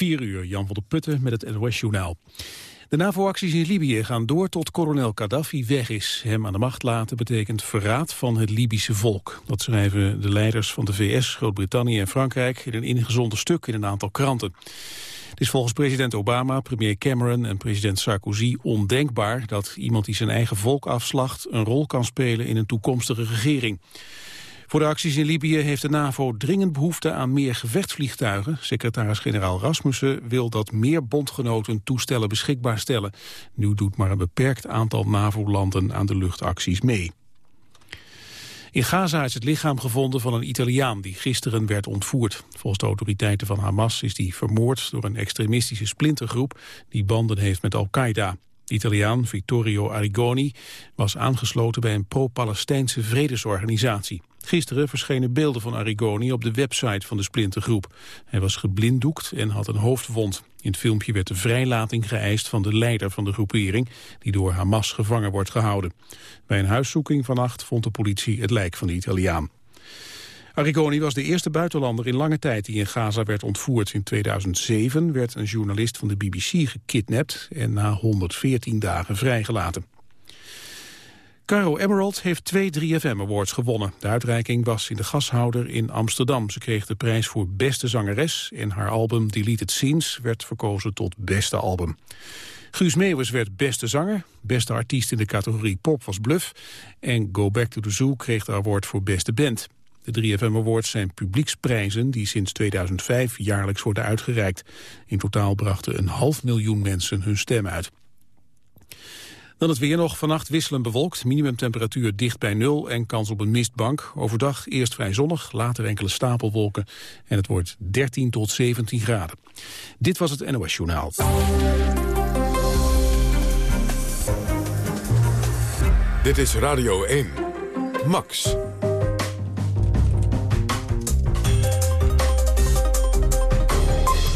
4 uur, Jan van der Putten met het NOS-journaal. De NAVO-acties in Libië gaan door tot kolonel Gaddafi weg is. Hem aan de macht laten betekent verraad van het Libische volk. Dat schrijven de leiders van de VS, Groot-Brittannië en Frankrijk... in een ingezonden stuk in een aantal kranten. Het is volgens president Obama, premier Cameron en president Sarkozy ondenkbaar... dat iemand die zijn eigen volk afslacht een rol kan spelen in een toekomstige regering. Voor de acties in Libië heeft de NAVO dringend behoefte aan meer gevechtsvliegtuigen. Secretaris-generaal Rasmussen wil dat meer bondgenoten toestellen beschikbaar stellen. Nu doet maar een beperkt aantal NAVO-landen aan de luchtacties mee. In Gaza is het lichaam gevonden van een Italiaan die gisteren werd ontvoerd. Volgens de autoriteiten van Hamas is die vermoord door een extremistische splintergroep die banden heeft met Al-Qaeda. De Italiaan Vittorio Arrigoni was aangesloten bij een pro-Palestijnse vredesorganisatie. Gisteren verschenen beelden van Arrigoni op de website van de splintergroep. Hij was geblinddoekt en had een hoofdwond. In het filmpje werd de vrijlating geëist van de leider van de groepering... die door Hamas gevangen wordt gehouden. Bij een huiszoeking vannacht vond de politie het lijk van de Italiaan. Arrigoni was de eerste buitenlander in lange tijd die in Gaza werd ontvoerd. In 2007 werd een journalist van de BBC gekidnapt en na 114 dagen vrijgelaten. Caro Emerald heeft twee 3FM Awards gewonnen. De uitreiking was in de gashouder in Amsterdam. Ze kreeg de prijs voor beste zangeres en haar album Deleted Scenes werd verkozen tot beste album. Guus Meeuwis werd beste zanger, beste artiest in de categorie pop was Bluff en Go Back to the Zoo kreeg de award voor beste band. De 3FM Awards zijn publieksprijzen die sinds 2005 jaarlijks worden uitgereikt. In totaal brachten een half miljoen mensen hun stem uit. Dan het weer nog. Vannacht wisselen bewolkt. Minimumtemperatuur dicht bij nul en kans op een mistbank. Overdag eerst vrij zonnig, later enkele stapelwolken. En het wordt 13 tot 17 graden. Dit was het NOS Journaal. Dit is Radio 1. Max.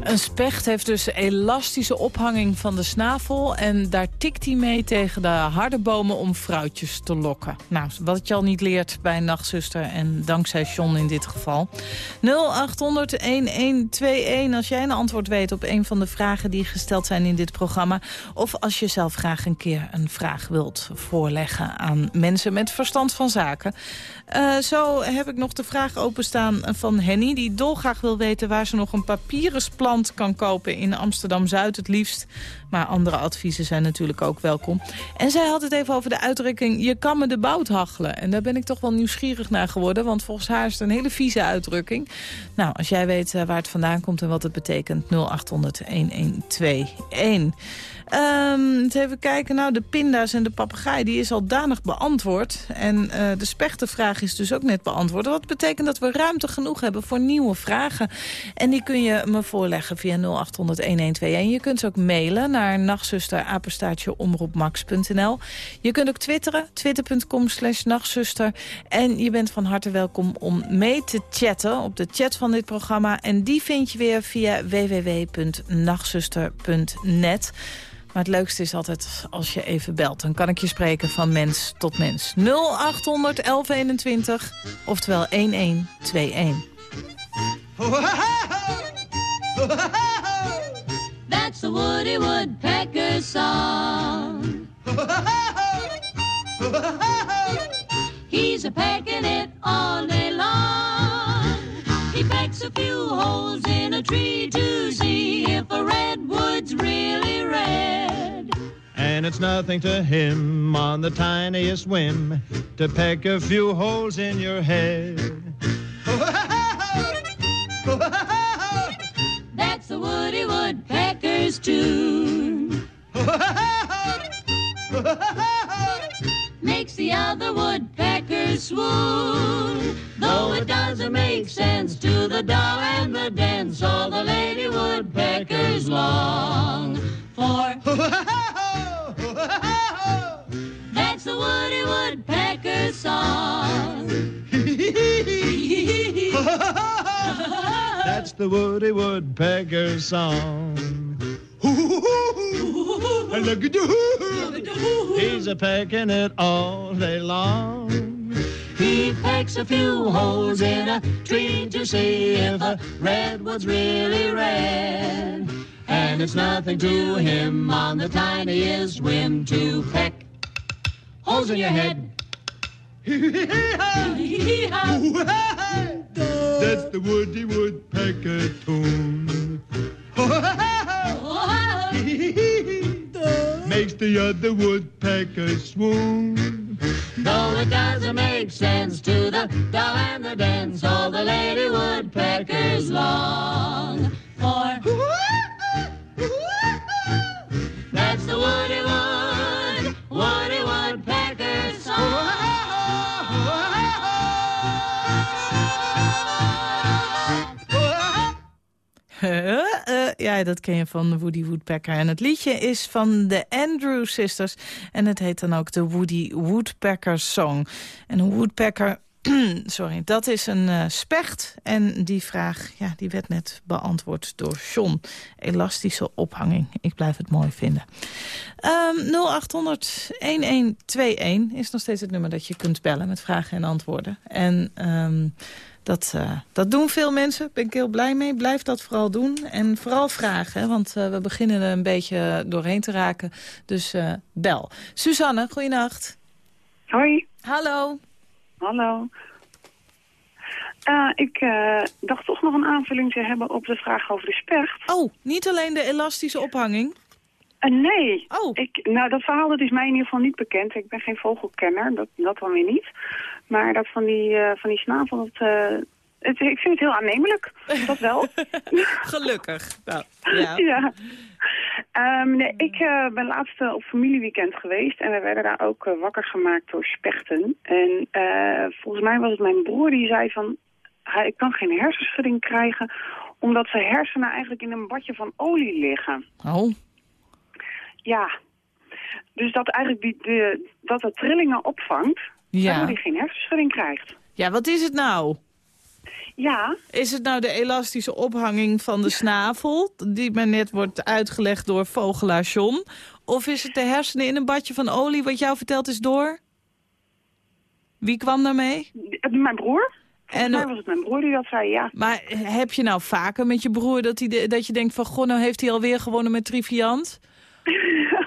Een specht heeft dus elastische ophanging van de snavel... en daar tikt hij mee tegen de harde bomen om fruitjes te lokken. Nou, wat je al niet leert bij nachtzuster en dankzij John in dit geval. 0800-1121 als jij een antwoord weet op een van de vragen die gesteld zijn in dit programma. Of als je zelf graag een keer een vraag wilt voorleggen aan mensen met verstand van zaken. Uh, zo heb ik nog de vraag openstaan van Henny... die dolgraag wil weten waar ze nog een papierensplant kan kopen... in Amsterdam-Zuid het liefst. Maar andere adviezen zijn natuurlijk ook welkom. En zij had het even over de uitdrukking... je kan me de bout hachelen. En daar ben ik toch wel nieuwsgierig naar geworden... want volgens haar is het een hele vieze uitdrukking. Nou, als jij weet uh, waar het vandaan komt en wat het betekent... 0800-1121. Um, even kijken. Nou, de pinda's en de papegaai, die is al danig beantwoord. En uh, de spechtenvraag is dus ook net beantwoord. Wat betekent dat we ruimte genoeg hebben voor nieuwe vragen. En die kun je me voorleggen via 0800-1121. Je kunt ze ook mailen naar nachtzusterapenstaatjeomroepmax.nl. Je kunt ook twitteren, twitter.com slash nachtzuster. En je bent van harte welkom om mee te chatten op de chat van dit programma. En die vind je weer via www.nachtzuster.net. Maar het leukste is altijd als je even belt. Dan kan ik je spreken van mens tot mens. 0800 1121, oftewel 1121. That's the Woody Woodpecker song. He's a pecking it all day long. He pecks a few holes in a tree to see if a redwood's really red. And it's nothing to him on the tiniest whim to peck a few holes in your head. That's the Woody Woodpecker's tune. The other woodpeckers swoon. Though it doesn't make sense to the dow and the dance, all the lady woodpeckers long for. That's the Woody Woodpecker song. That's the Woody Woodpecker song. And look at you. He's a pecking it all day long. He pecks a few holes in a tree to see if a redwood's really red. And it's nothing to him on the tiniest whim to peck holes in your head. That's the Woody Woodpecker tune. Makes the other woodpecker swoon. Though it doesn't make sense to the doll and the den, so the lady woodpeckers long Eh, ja, dat ken je van Woody Woodpecker. En het liedje is van de Andrew Sisters. En het heet dan ook de Woody Woodpecker Song. En een woodpecker... Sorry, dat is een specht. En die vraag ja, die werd net beantwoord door John. Elastische ophanging. Ik blijf het mooi vinden. Ehm 0800-1121 is nog steeds het nummer dat je kunt bellen... met vragen en antwoorden. En... ehm dat, eh, dat doen veel mensen, daar ben ik heel blij mee. Blijf dat vooral doen en vooral vragen, hè, want eh, we beginnen er een beetje doorheen te raken. Dus eh, bel. Suzanne, goeienacht. Hoi, Hallo. hallo. Ik dacht toch nog een aanvulling te hebben op de vraag over de specht. Oh, niet alleen de elastische ophanging. Nee, Oh, ik, nou dat verhaal dat is mij in ieder geval niet bekend. Ik ben geen vogelkenner, dat, dat dan weer niet. Maar dat van die, eh, van die snavel, dat, eh, het, ik vind het heel aannemelijk. Dat wel. gelukkig. Nou, ja. ja. Ehm, nee, ik eh, ben laatst op familieweekend geweest en we werden daar ook wakker gemaakt door spechten. En eh, volgens mij was het mijn broer die zei van, hij, ik kan geen hersenschudding krijgen omdat zijn hersenen eigenlijk in een badje van olie liggen. Oh, Ja, dus dat eigenlijk die, de, dat het trillingen opvangt, ja. waardoor hij geen hersenschudding krijgt. Ja, wat is het nou? Ja, Is het nou de elastische ophanging van de snavel... die me net wordt uitgelegd door vogelaar John? Of is het de hersenen in een badje van olie... wat jou verteld is door? Wie kwam daarmee? mijn broer. En, mij was het mijn broer die dat zei, ja. maar heb je nou vaker met je broer dat, hij de- dat je denkt van... goh, nou heeft hij alweer gewonnen met Triviant?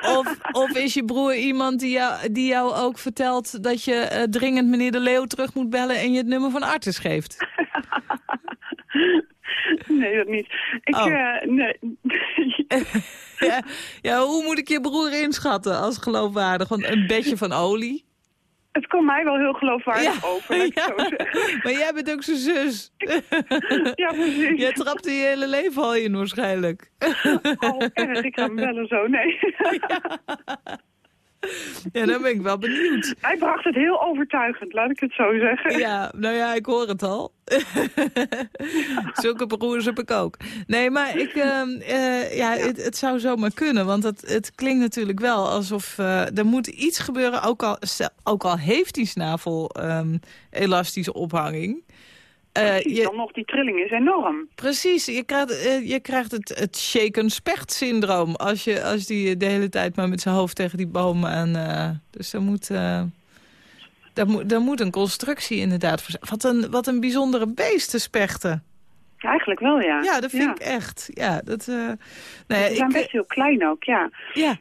Of, of is je broer iemand die jou, die jou ook vertelt... dat je eh, dringend meneer De Leeuw terug moet bellen... en je het nummer van Artis geeft? Nee, dat niet. Ik, Oh. eh, nee. ja, ja, hoe moet ik je broer inschatten als geloofwaardig? Want een bedje van olie... Het komt mij wel heel geloofwaardig over, laat ik ja. zo zeggen. maar jij bent ook zijn zus. Ja, precies. jij trapt je hele leven al in waarschijnlijk. Oh, erg, ik ga hem bellen zo, nee. ja, dan ben ik wel benieuwd. Hij bracht het heel overtuigend, laat ik het zo zeggen. Ja, nou ja, ik hoor het al. Zulke broers heb ik ook. Nee, maar ik, ehm, eh, ja, Het, het zou zomaar kunnen. Want het, het klinkt natuurlijk wel alsof eh, er moet iets gebeuren. Ook al, ook al heeft die snavel ehm, elastische ophanging. Eh, Precies, je, Dan nog, die trilling is enorm. Precies, je krijgt, eh, je krijgt het, het shaken specht syndroom als, je, als die de hele tijd maar met zijn hoofd tegen die boom aan... eh, dus er moet, eh, daar, moet, daar moet een constructie inderdaad voor zijn. Wat een, wat een bijzondere beesten, spechten. Eigenlijk wel, ja. Ja, dat vind Ja. ik echt. Ja, dat, eh, nou ja, Ze zijn ik, best heel klein ook, ja. ja.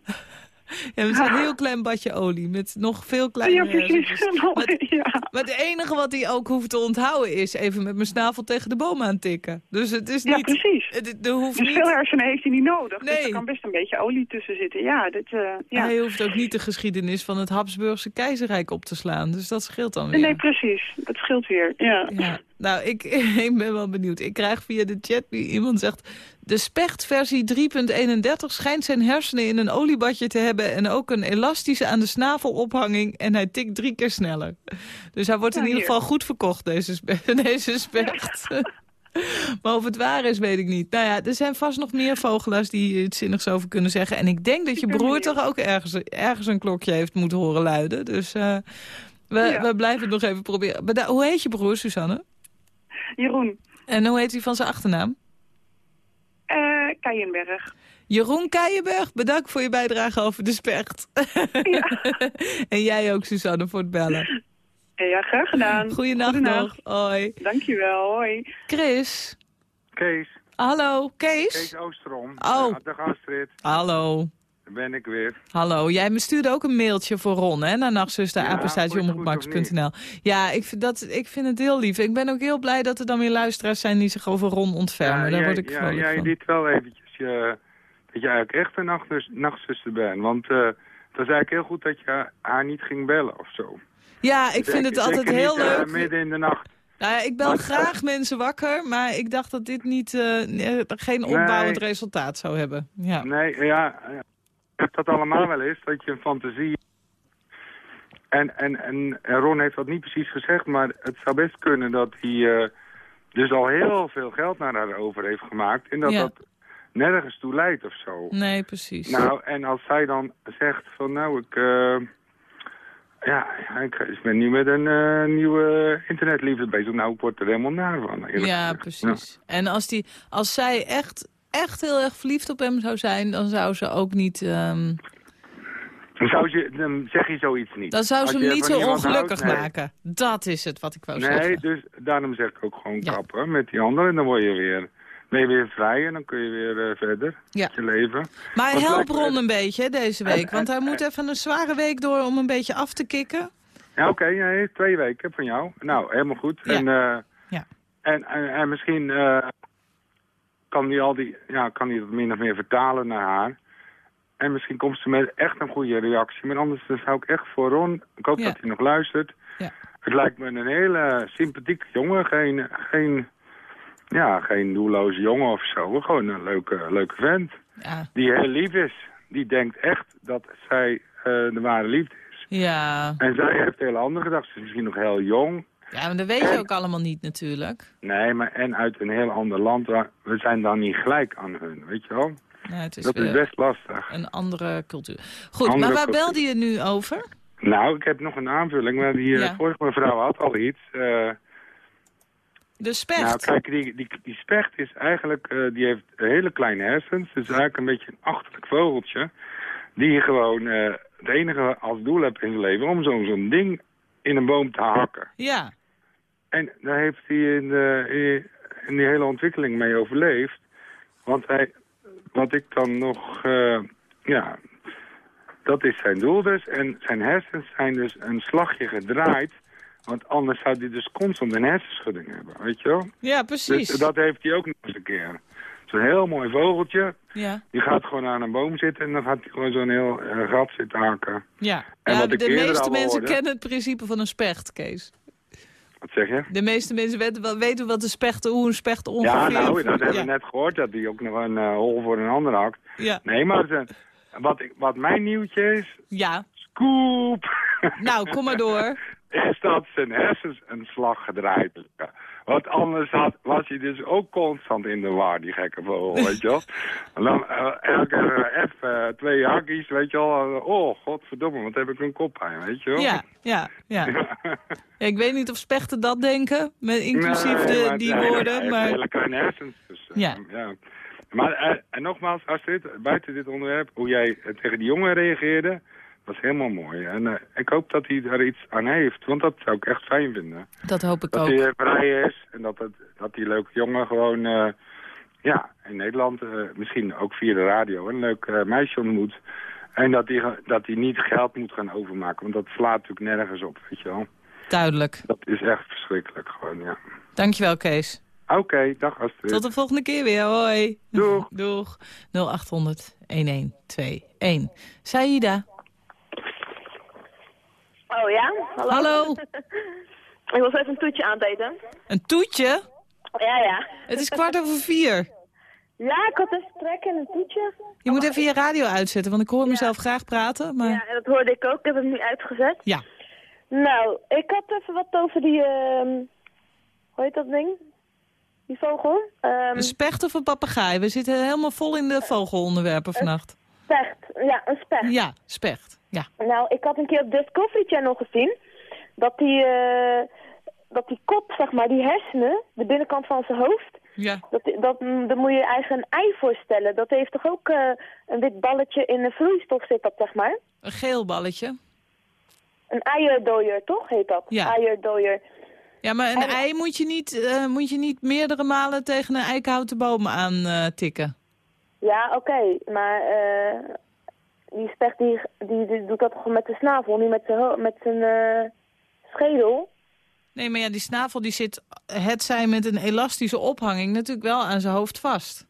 Ja, met een heel klein badje olie, met nog veel Ja, kleinere precies. Maar, ja. maar het enige wat hij ook hoeft te onthouden is even met mijn snavel tegen de boom aan tikken. Dus het is ja, niet... precies. Het, er hoeft Dus niet veel hersenen heeft hij niet nodig. Dus Nee. er kan best een beetje olie tussen zitten. Ja, dit, eh, ja. Hij hoeft ook niet de geschiedenis van het Habsburgse keizerrijk op te slaan. Dus dat scheelt dan weer. Nee, precies. Dat scheelt weer, ja. Ja, nou, ik, ik ben wel benieuwd. Ik krijg via de chat wie iemand zegt... De spechtversie 3.31 schijnt zijn hersenen in een oliebadje te hebben... en ook een elastische aan de snavelophanging... en hij tikt drie keer sneller. Dus hij wordt Ja, in ieder geval goed verkocht, deze, spe deze specht. maar of het waar is, weet ik niet. Nou ja, er zijn vast nog meer vogelaars die iets zinnigs over kunnen zeggen. En ik denk dat je broer toch ook ergens, ergens een klokje heeft moeten horen luiden. Dus eh, we, Ja. we blijven het nog even proberen. Maar hoe heet je broer, Suzanne? Jeroen, En hoe heet hij van zijn achternaam? eh Keienberg. Jeroen Keijenberg, bedankt voor je bijdrage over de specht. en jij ook, Suzanne, voor het bellen. Ja, graag gedaan. Goeienacht nog. Hoi. Dankjewel, hoi. Chris. Kees, Hallo, Kees? Kees Oostrom. Oh. Uh, dag Astrid, Hallo. Ben ik weer. Hallo, jij me stuurde ook een mailtje voor Ron, hè? Naar Ja, nachtzuster.apenstaatjeomroepmax.nl. Ja, ik vind, dat, ik vind het heel lief. Ik ben ook heel blij dat er dan weer luisteraars zijn die zich over Ron ontfermen. Daar jij, word ik ja, vrolijk jij van. liet wel eventjes je, dat je eigenlijk echt een nachtzus, nachtzuster bent. Want eh, het was eigenlijk heel goed dat je haar niet ging bellen of zo. Ja, ik vind het altijd heel niet, eh, leuk. midden in de nacht. Nou ja, ik bel graag mensen wakker, maar ik dacht dat dit niet, eh, eh, geen opbouwend Nee. resultaat zou hebben. Ja. Nee, ja, ja. ik heb dat allemaal wel eens, dat je een fantasie... En, en, en, en Ron heeft dat niet precies gezegd, maar het zou best kunnen dat hij eh, dus al heel veel geld naar haar over heeft gemaakt. En dat Ja. dat nergens toe leidt of zo. Nee, precies. Nou, en als zij dan zegt van nou, ik, eh, ja, ik ben nu met een eh, nieuwe internetliefde bezig. Nou, ik word er helemaal naar van. eerlijk ja, precies. En als, die, als zij echt, echt heel erg verliefd op hem zou zijn, dan zou ze ook niet... ehm, Dan, zou je, dan zeg je zoiets niet. dan zou ze hem niet zo ongelukkig houdt, nee. maken. Dat is het wat ik wou Nee, zeggen. dus daarom zeg ik ook gewoon Ja. kappen met die andere. En dan word je weer, ben je weer vrij en dan kun je weer eh, verder Ja. met je leven. Maar Want help Ron een beetje deze week. En- Want hij en- moet even een zware week door om een beetje af te kicken. Ja, oké, nee, twee weken van jou. Nou, helemaal goed. Ja. En, eh, Ja. en, en, en misschien eh, kan hij al die, ja, kan hij dat min of meer vertalen naar haar. En misschien komt ze met echt een goede reactie. Maar anders dan zou ik echt voor Ron, ik hoop Ja. dat hij nog luistert. Ja. Het lijkt me een hele sympathieke jongen. Geen, geen, ja, geen doelloze jongen of zo. Gewoon een leuke, leuke vent. Ja, Die heel lief is. Die denkt echt dat zij eh, de ware liefde is. ja. En zij heeft hele andere gedachten. Ze is misschien nog heel jong. Ja maar dat weet je ook allemaal niet natuurlijk. Nee, maar en uit een heel ander land. waar- We zijn dan niet gelijk aan hun, weet je wel? Ja, het is Dat is best lastig. een andere cultuur. Goed, Andere maar waar cultuur. belde je nu over? Nou, ik heb nog een aanvulling. Maar die eh, Ja. vorige mevrouw had al iets. eh, De specht. nou, kijk, die, die, die specht is eigenlijk... eh, die heeft hele kleine hersens. Is eigenlijk een beetje een achterlijk vogeltje. Die gewoon eh, het enige als doel heeft in zijn leven... om zo'n zo'n ding in een boom te hakken. Ja, En daar heeft hij in, de, in die hele ontwikkeling mee overleefd. Want hij, wat ik dan nog, eh, ja, dat is zijn doel dus. En zijn hersens zijn dus een slagje gedraaid. Want anders zou hij dus constant een hersenschudding hebben, weet je wel? ja precies. Dus dat heeft hij ook nog eens een keer. Zo'n heel mooi vogeltje, Ja, die gaat gewoon aan een boom zitten en dan gaat hij gewoon zo'n heel eh, gat zitten haken. ja. En ja ik de meeste mensen hoorde- kennen het principe van een specht, Kees. Wat zeg je? De meeste mensen weten, wel- weten wat een specht, hoe een specht ongeveer... Ja, nou, dat hebben we net gehoord, dat hij ook nog een eh, hol voor een ander hakt. Ja. Nee, maar wat, wat mijn nieuwtje is, ja, scoop, nou, kom maar door. is dat zijn hersens een slag gedraaid. Want anders had, was hij dus ook constant in de war, die gekke vogel, weet je wel. En dan eh, elke eh, even eh, twee hakjes, weet je wel. eh, oh, godverdomme, wat heb ik een kop aan, weet je wel. Ja, ja, ja. Ja, Ik weet niet of spechten dat denken, met inclusief Nee, de, maar die hij woorden, maar... hele kleine hersens. Dus, eh, Ja. ja. Maar eh, en nogmaals, Astrid, buiten dit onderwerp, hoe jij eh, tegen die jongen reageerde, was helemaal mooi. En eh, ik hoop dat hij daar iets aan heeft, want dat zou ik echt fijn vinden. Dat hoop ik Dat ook. hij eh, vrij is en dat, het, dat die leuke jongen gewoon, eh, ja, in Nederland, misschien ook via de radio, een leuk meisje ontmoet. En dat hij, dat hij niet geld moet gaan overmaken, want dat slaat natuurlijk nergens op, weet je wel. Duidelijk. Dat is echt verschrikkelijk gewoon, ja. Dankjewel, Kees. Oké, dag Astrid. Tot de volgende keer weer. Hoi. Doeg. Doeg. 0800 1121. Saida. Oh ja? Hallo? Hallo. Ik was even een toetje aan het eten. Een toetje? Ja, ja. Het is kwart over vier. Ja, ik had even trek in een toetje. Je moet even je radio uitzetten, want ik hoor mezelf graag praten. Maar... Ja, en dat hoorde ik ook. Ik heb hem nu uitgezet. Ja. Nou, ik had even wat over die, ehm hoe heet dat ding? Die vogel? Ehm Een specht of een papegaai? We zitten helemaal vol in de vogelonderwerpen vannacht. specht. Ja, een specht. Ja, specht. Ja. Nou, ik had een keer op Discovery Channel gezien dat die, eh, dat die kop, zeg maar, die hersenen, de binnenkant van zijn hoofd, Ja. Dat, dat, daar moet je je eigen een ei voorstellen. Dat heeft toch ook eh, een wit balletje in een vloeistof zit dat, zeg maar? Een geel balletje. Een eierdooier, toch heet dat? Ja. Eierdooier. Ja, maar een En- ei moet je, niet, eh, moet je niet meerdere malen tegen een eikenhouten boom aan tikken. Ja, oké. Maar eh, die specht die, die, die doet dat gewoon met de snavel, niet met zijn met zijn eh, schedel. Nee, maar ja, die snavel die zit, het zij met een elastische ophanging, natuurlijk wel aan zijn hoofd vast.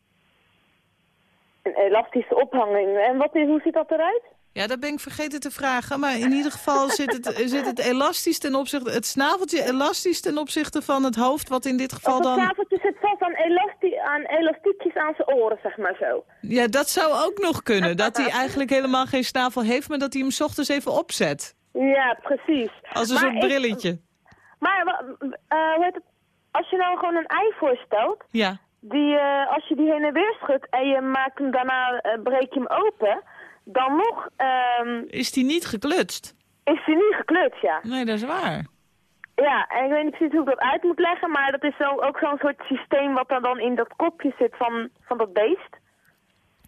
Een elastische ophanging. En wat is, hoe ziet dat eruit? Ja, dat ben ik vergeten te vragen. Maar in ieder geval zit het, zit het elastisch ten opzichte... Het snaveltje elastisch ten opzichte van het hoofd, wat in dit geval Of het dan... snaveltje zit vast aan, elasti aan elastiekjes aan zijn oren, zeg maar zo. Ja, dat zou ook nog kunnen. Dat hij eigenlijk helemaal geen snavel heeft, maar dat hij hem 's ochtends even opzet. Ja, precies. Als een Maar soort ik- brilletje. Maar eh, het? als je nou gewoon een ei voorstelt, Ja. die, eh, als je die heen en weer schudt en je maakt hem daarna, eh, breek je hem open, dan nog ehm, Is die niet geklutst? is hij niet gekleurd, ja. Nee, dat is waar. Ja, en ik weet niet precies hoe ik dat uit moet leggen, maar dat is zo, ook zo'n soort systeem wat er dan in dat kopje zit van, van dat beest.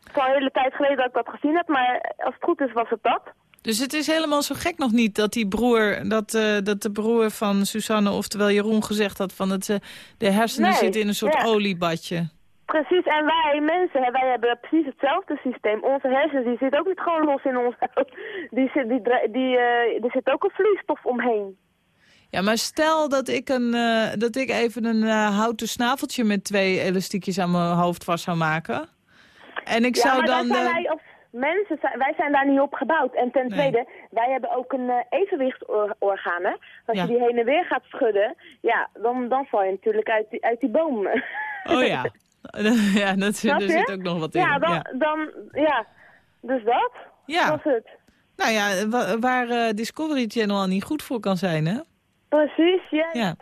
Het is al een hele tijd geleden dat ik dat gezien heb, maar als het goed is was het dat. Dus het is helemaal zo gek nog niet dat die broer, dat, eh, dat de broer van Susanne, oftewel Jeroen, gezegd had van het, eh, de hersenen Nee, zitten in een soort ja. oliebadje. Precies, en wij mensen, hè, wij hebben precies hetzelfde systeem. Onze hersenen, die zitten ook niet gewoon los in ons hoofd. Die zit, die, die, eh, er zit ook een vloeistof omheen. Ja, maar stel dat ik, een, eh, dat ik even een eh, houten snaveltje met twee elastiekjes aan mijn hoofd vast zou maken. En ik ja, zou dan... zijn wij als mensen, zijn, wij zijn daar niet op gebouwd. En ten Nee. tweede, wij hebben ook een evenwichtsorgaan. hè. Als Ja. je die heen en weer gaat schudden, ja, dan, dan val je natuurlijk uit die, uit die boom. Oh ja. ja, dat, er zit ook nog wat in. Ja, dan, ja. dan, ja. Dus dat Ja. was het. Nou ja, wa- waar eh, Discovery Channel al niet goed voor kan zijn, hè? Precies, ja. Ja.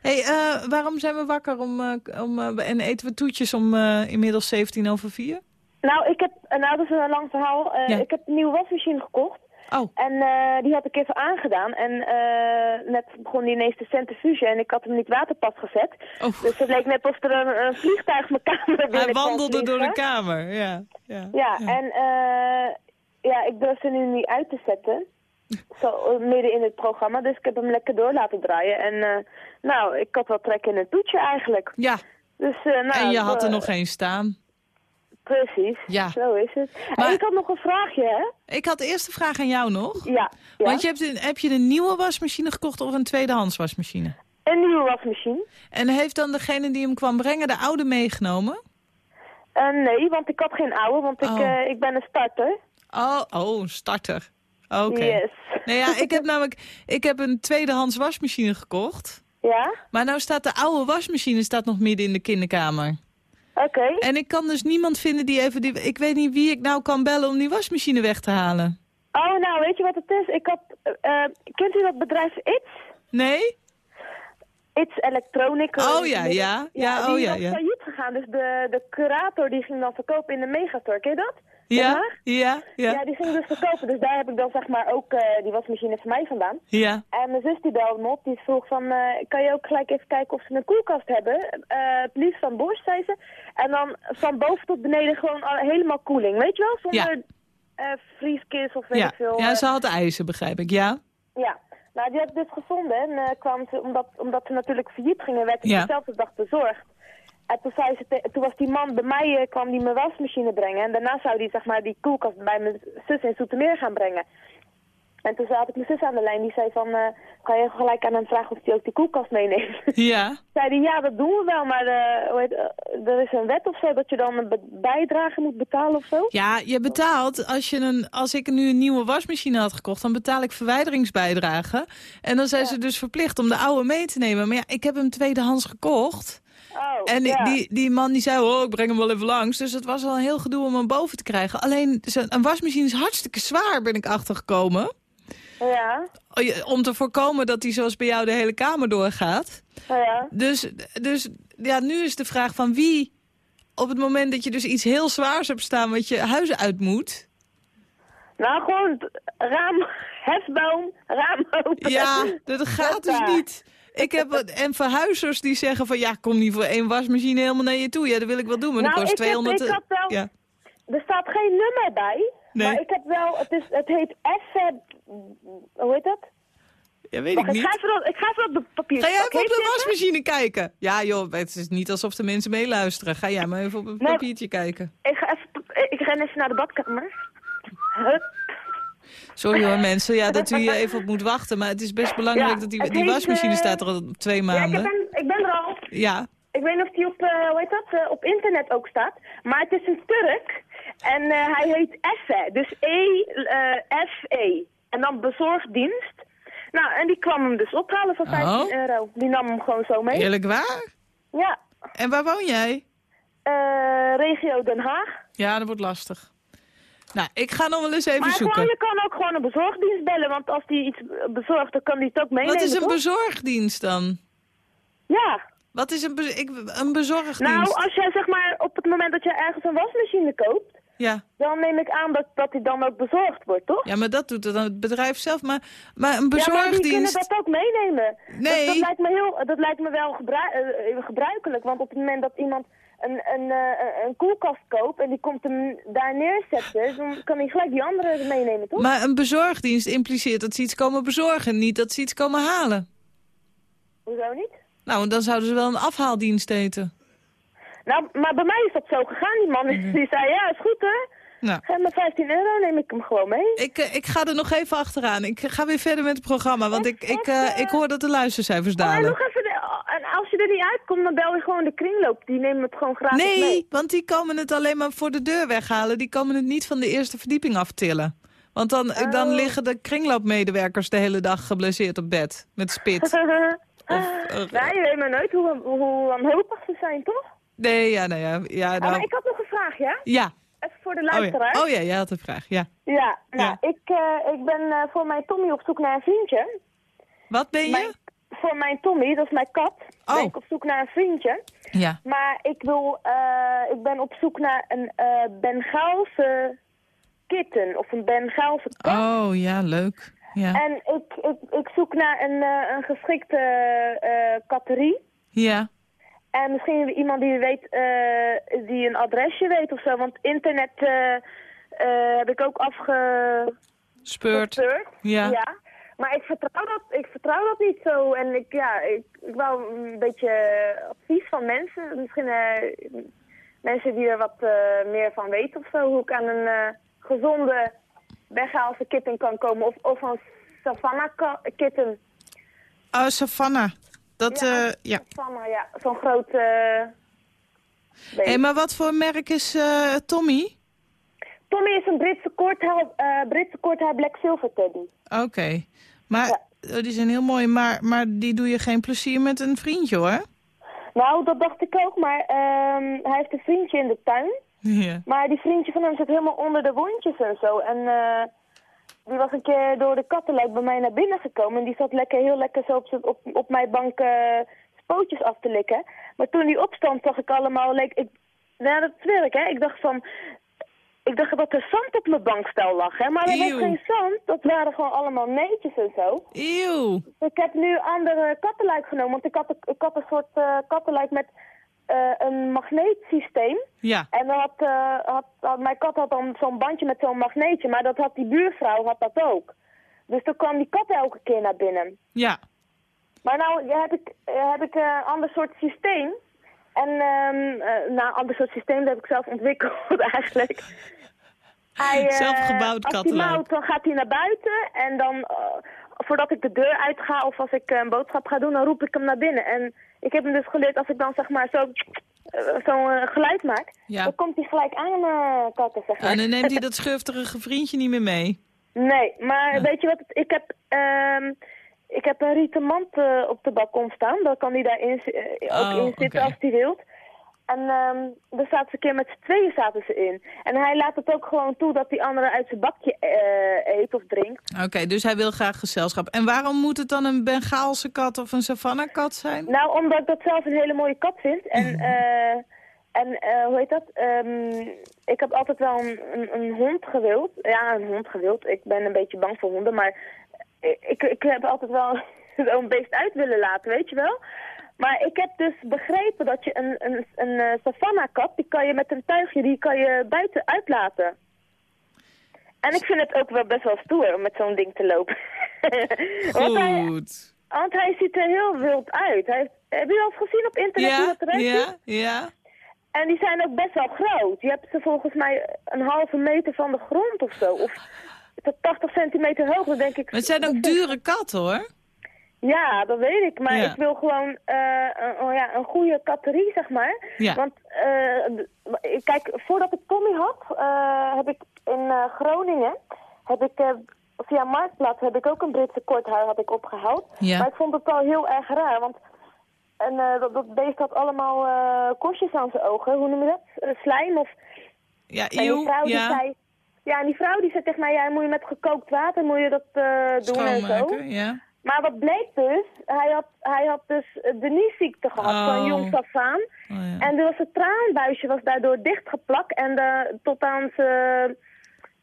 hey, eh, waarom zijn we wakker om, eh, om, en eten we toetjes om inmiddels 17 over 4? Nou, ik heb, nou, dat is een lang verhaal. Ja. Ik heb een nieuwe wasmachine gekocht. Oh, En eh, die had ik even aangedaan. En eh, net begon die ineens de centrifuge en ik had hem niet waterpas gezet. oh. Dus het leek net alsof er een, een vliegtuig mijn kamer binnen hij wandelde door de kamer. Ja, ja, Ja, en eh, ja, ik durf ze nu niet uit te zetten. Zo midden in het programma. Dus ik heb hem lekker door laten draaien. En nou, ik had wel trek in een toetje eigenlijk. Ja, Dus, nou, en je had er nog geen staan. Precies, Ja. zo is het. Maar- En ik had nog een vraagje, hè? Ik had eerst een vraag aan jou nog. Ja. ja. Want je hebt een, heb je een nieuwe wasmachine gekocht of een tweedehands wasmachine? Een nieuwe wasmachine. En heeft dan degene die hem kwam brengen de oude meegenomen? Eh, nee, want ik had geen oude, want ik, Oh. eh, ik ben een starter. Oh, oh, een starter. Oké. Yes. Nou ja, ik heb namelijk ik heb een tweedehands wasmachine gekocht. Ja? Maar nou staat de oude wasmachine staat nog midden in de kinderkamer. Oké. En ik kan dus niemand vinden die even... Die, ik weet niet wie ik nou kan bellen om die wasmachine weg te halen. Oh, nou, weet je wat het is? Ik had, eh, eh, kent u dat bedrijf ITS? Nee? It's Electronic. eh, Oh ja, ja. Ja, die oh ja, was ja. failliet gegaan. Dus de, de curator die ging dan verkopen in de megastore. Ken je dat? Ja, ja, Ja. ja, die ging dus verkopen. Dus daar heb ik dan zeg maar ook eh, die wasmachine van mij vandaan. ja. En mijn zus die belde me op, die vroeg van, eh, kan je ook gelijk even kijken of ze een koelkast hebben? Eh het liefst van Bosch, zei ze. En dan van boven tot beneden gewoon al- helemaal koeling, weet je wel? Zonder eh vrieskist of weet Ja, ik veel. ja ze had ijzer, begrijp ik, ja. ja. Nou, die had ik dus gevonden en kwam ze, omdat, omdat ze natuurlijk failliet gingen, werd ik Ja. dezelfde dag bezorgd. En toen, zei ze toen was die man bij mij, eh, kwam die mijn wasmachine brengen. En daarna zou die zeg maar die koelkast bij mijn zus in Zoetermeer gaan brengen. En toen had ik mijn zus aan de lijn, die zei van, kan je gelijk aan hem vragen of hij ook die koelkast meeneemt? Ja, zei die, ja, dat doen we wel, maar heet, eh, er is een wet of zo dat je dan een bijdrage moet betalen of zo. ja je betaalt, als, je een, als ik nu een nieuwe wasmachine had gekocht... dan betaal ik verwijderingsbijdrage. En dan zijn ze dus verplicht om de oude mee te nemen. Maar ja, ik heb hem tweedehands gekocht... Oh, En die, ja. die, die man die zei, oh, ik breng hem wel even langs. Dus het was al een heel gedoe om hem boven te krijgen. Alleen, een wasmachine is hartstikke zwaar, ben ik achtergekomen. Ja, Oh, Om te voorkomen dat hij zoals bij jou de hele kamer doorgaat. oh ja. Dus, dus ja, nu is de vraag van wie... op het moment dat je dus iets heel zwaars hebt staan... wat je huis uit moet... Nou, gewoon raam, hefboom, raam open. Ja, dat gaat dus niet. Ik heb, wat- en verhuizers die zeggen van ja, kom niet voor één wasmachine helemaal naar je toe. Ja, dat wil ik wel doen, maar dat Nou, kost ik heb- 200... ik had wel- ja. Er staat geen nummer bij. Nee. Maar ik heb wel, het, is, het heet F... Hoe heet dat? ja, weet Wacht, ik ik ga niet. even op, ik ga even op de papier. Ga jij even op de wasmachine kijken? Ja joh, het is niet alsof de mensen meeluisteren. Ga jij maar even op een Nee. papiertje kijken. Ik, ga even, ik ren even naar de badkamer. Hup. Sorry hoor mensen, ja, dat u hier even op moet wachten. Maar het is best belangrijk Ja, dat die, die heet, wasmachine eh, staat er al twee Ja, ik maanden. ben, ik ben er al. Ja, Ik weet niet of die op, eh, hoe heet dat, eh, op internet ook staat. Maar het is een Turk. En hij heet Effe. Dus E-F-E. en dan bezorgdienst. Nou, en die kwam hem dus ophalen voor 15 Oh. euro. Die nam hem gewoon zo mee. eerlijk waar? Ja. En waar woon jij? Eh, regio Den Haag. Ja, dat wordt lastig. Nou, ik ga nog wel eens even Maar zoeken. gewoon, je kan ook gewoon een bezorgdienst bellen. Want als die iets bezorgt, dan kan die het ook meenemen, Wat is een toch? bezorgdienst dan? Ja. Wat is een, be ik, een bezorgdienst? Nou, als jij zeg maar op het moment dat je ergens een wasmachine koopt... ja. dan neem ik aan dat, dat die dan ook bezorgd wordt, toch? ja, maar dat doet dan het bedrijf zelf. Maar, maar een Ja, maar die kunnen bezorgdienst... dat ook meenemen. Nee. Dat, dat, lijkt, me heel, dat lijkt me wel gebru- eh, gebruikelijk. Want op het moment dat iemand een, een, eh, een koelkast koopt en die komt hem daar neerzetten, dan kan hij gelijk die andere meenemen, toch? Maar een bezorgdienst impliceert dat ze iets komen bezorgen, niet dat ze iets komen halen. Hoezo niet? Nou, dan zouden ze wel een afhaaldienst heten. Nou, maar bij mij is dat zo gegaan. Die man die zei, ja, is goed hè. Nou, Geef me 15 euro, neem ik hem gewoon mee. ik, eh, ik ga er nog even achteraan. Ik ga weer verder met het programma, want ik, ik, eh, ik hoor dat de luistercijfers Oh, en dalen. nog even, als je er niet uitkomt, dan bel je gewoon de kringloop. Die nemen het gewoon gratis mee. Nee, want die komen het alleen maar voor de deur weghalen. Die komen het niet van de eerste verdieping aftillen. Want dan, dan Oh. liggen de kringloopmedewerkers de hele dag geblesseerd op bed. Met spit. Of, ja, je weet maar nooit hoe, hoe wanhopig ze zijn, toch? nee, ja, nou ja. ja, Ah, nou, maar ik had nog een vraag, ja? ja. Even voor de Oh luisteraar. ja. oh ja, jij had een vraag. Ja. Ja, nou, Ja. Ik, eh, ik ben eh, voor mijn Tommy op zoek naar een vriendje. Wat ben je? Mijn, voor mijn Tommy, dat is mijn kat, Oh. ben ik op zoek naar een vriendje. Ja. Maar ik, wil, eh, ik ben op zoek naar een eh Bengaalse kitten of een Bengaalse kat. Oh ja, leuk. Ja. En ik, ik, ik zoek naar een, eh, een geschikte katterie. Ja. En misschien iemand die weet, die een adresje weet of zo. Want internet heb ik ook afge... Speurt. Gebeurd, Ja. Maar ik vertrouw dat, ik vertrouw dat niet zo. En ik, ja, ik, ik wou een beetje advies van mensen. Misschien eh, mensen die er wat eh, meer van weten of zo. Hoe ik aan een eh, gezonde Bengaalse kitten kan komen. Of, of een savannah kitten. Oh, Savannah. Dat, Ja. ja. ja. Savannah, ja. Zo'n groot eh beest. Hé, maar wat voor merk is eh, Tommy? Tommy is een Britse korthaar, eh Britse korthaar Black Silver Teddy. Oké. Maar oh, die zijn heel mooi, maar, maar die doe je geen plezier met een vriendje hoor. Nou, dat dacht ik ook, maar ehm, hij heeft een vriendje in de tuin. Ja. Maar die vriendje van hem zit helemaal onder de wondjes en zo. En eh, die was een keer door de kattenluik bij mij naar binnen gekomen. En die zat lekker, heel lekker zo op, op, op mijn bank eh, spootjes af te likken. Maar toen die opstond zag ik allemaal... Leek, ik, nou, dat zweer ik, hè. Ik dacht van... Ik dacht dat er zand op mijn bankstel lag, hè. Maar er was geen zand. Dat waren gewoon allemaal neetjes en zo. Eeuw. Ik heb nu andere kattenluik genomen, want ik had, een- ik had een soort eh, kattenluik met eh, een magneetsysteem. Ja. En dan had, eh, had, had- mijn kat had dan zo'n bandje met zo'n magneetje, maar dat had die buurvrouw had dat ook. Dus toen kwam die kat elke keer naar binnen. Ja. Maar nou heb ik, heb ik een ander soort systeem. En eh, nou, een ander soort systeem dat heb ik zelf ontwikkeld eigenlijk. Hij, eh, Zelfgebouwd Als hij mouwt, dan gaat hij naar buiten. En dan, eh, voordat ik de deur uitga of als ik een boodschap ga doen, dan roep ik hem naar binnen. En ik heb hem dus geleerd, als ik dan zeg maar zo, zo'n geluid maak, Ja. dan komt hij gelijk aan uh, kakken, zeg maar. En dan neemt hij dat schurftige vriendje niet meer mee. Nee, maar weet je wat? Ik heb, ehm, ik heb een rieten mand eh, op de balkon staan. Dan kan hij daarin zi- eh, ook Oh, in zitten als hij wilt. En ehm daar zaten ze een keer met z'n tweeën zaten ze in. En hij laat het ook gewoon toe dat die andere uit zijn bakje eh, eet of drinkt. Oké, dus hij wil graag gezelschap. En waarom moet het dan een Bengaalse kat of een Savannah-kat zijn? Nou, omdat ik dat zelf een hele mooie kat vind. En, eh, en hoe heet dat? Ehm, ik heb altijd wel een, een, een hond gewild. Ja, een hond gewild. Ik ben een beetje bang voor honden, maar ik, ik, heb altijd wel zo'n beest uit willen laten, weet je wel. Maar ik heb dus begrepen dat je een, een, een eh, savanna-kat, die kan je met een tuigje, die kan je buiten uitlaten. En ik vind het ook wel best wel stoer om met zo'n ding te lopen. want, hij, Goed. want hij ziet er heel wild uit. Hij, heb je al eens gezien op internet hoe Ja, dat eruit ziet? ja, ja. En die zijn ook best wel groot. Je hebt ze volgens mij een halve meter van de grond of zo. Of tot 80 centimeter hoog, dan denk ik... Maar het zijn ook dure katten, hoor. Ja, dat weet ik. Maar Ja. ik wil gewoon eh, een, oh ja, een goede katterie, zeg maar. Ja. Want, eh, d- kijk, voordat ik Tommy had, eh, heb ik in Groningen, heb ik, via Marktplaats, heb ik ook een Britse korthaar had ik opgehaald. Ja. Maar ik vond het wel heel erg raar, want en, dat, dat beest had allemaal korstjes aan zijn ogen. Hoe noem je dat? Slijm of... Ja, En die eeuw, vrouw die ja. zei... Ja, en die vrouw die zei tegen mij, ja, moet je met gekookt water moet je dat eh, doen en zo. Ja. Maar wat bleek dus, hij had, hij had dus eh, de Niesziekte gehad Oh. van jongs af aan. Oh, ja. En was het traanbuisje was daardoor dichtgeplakt en de, tot aan zijn,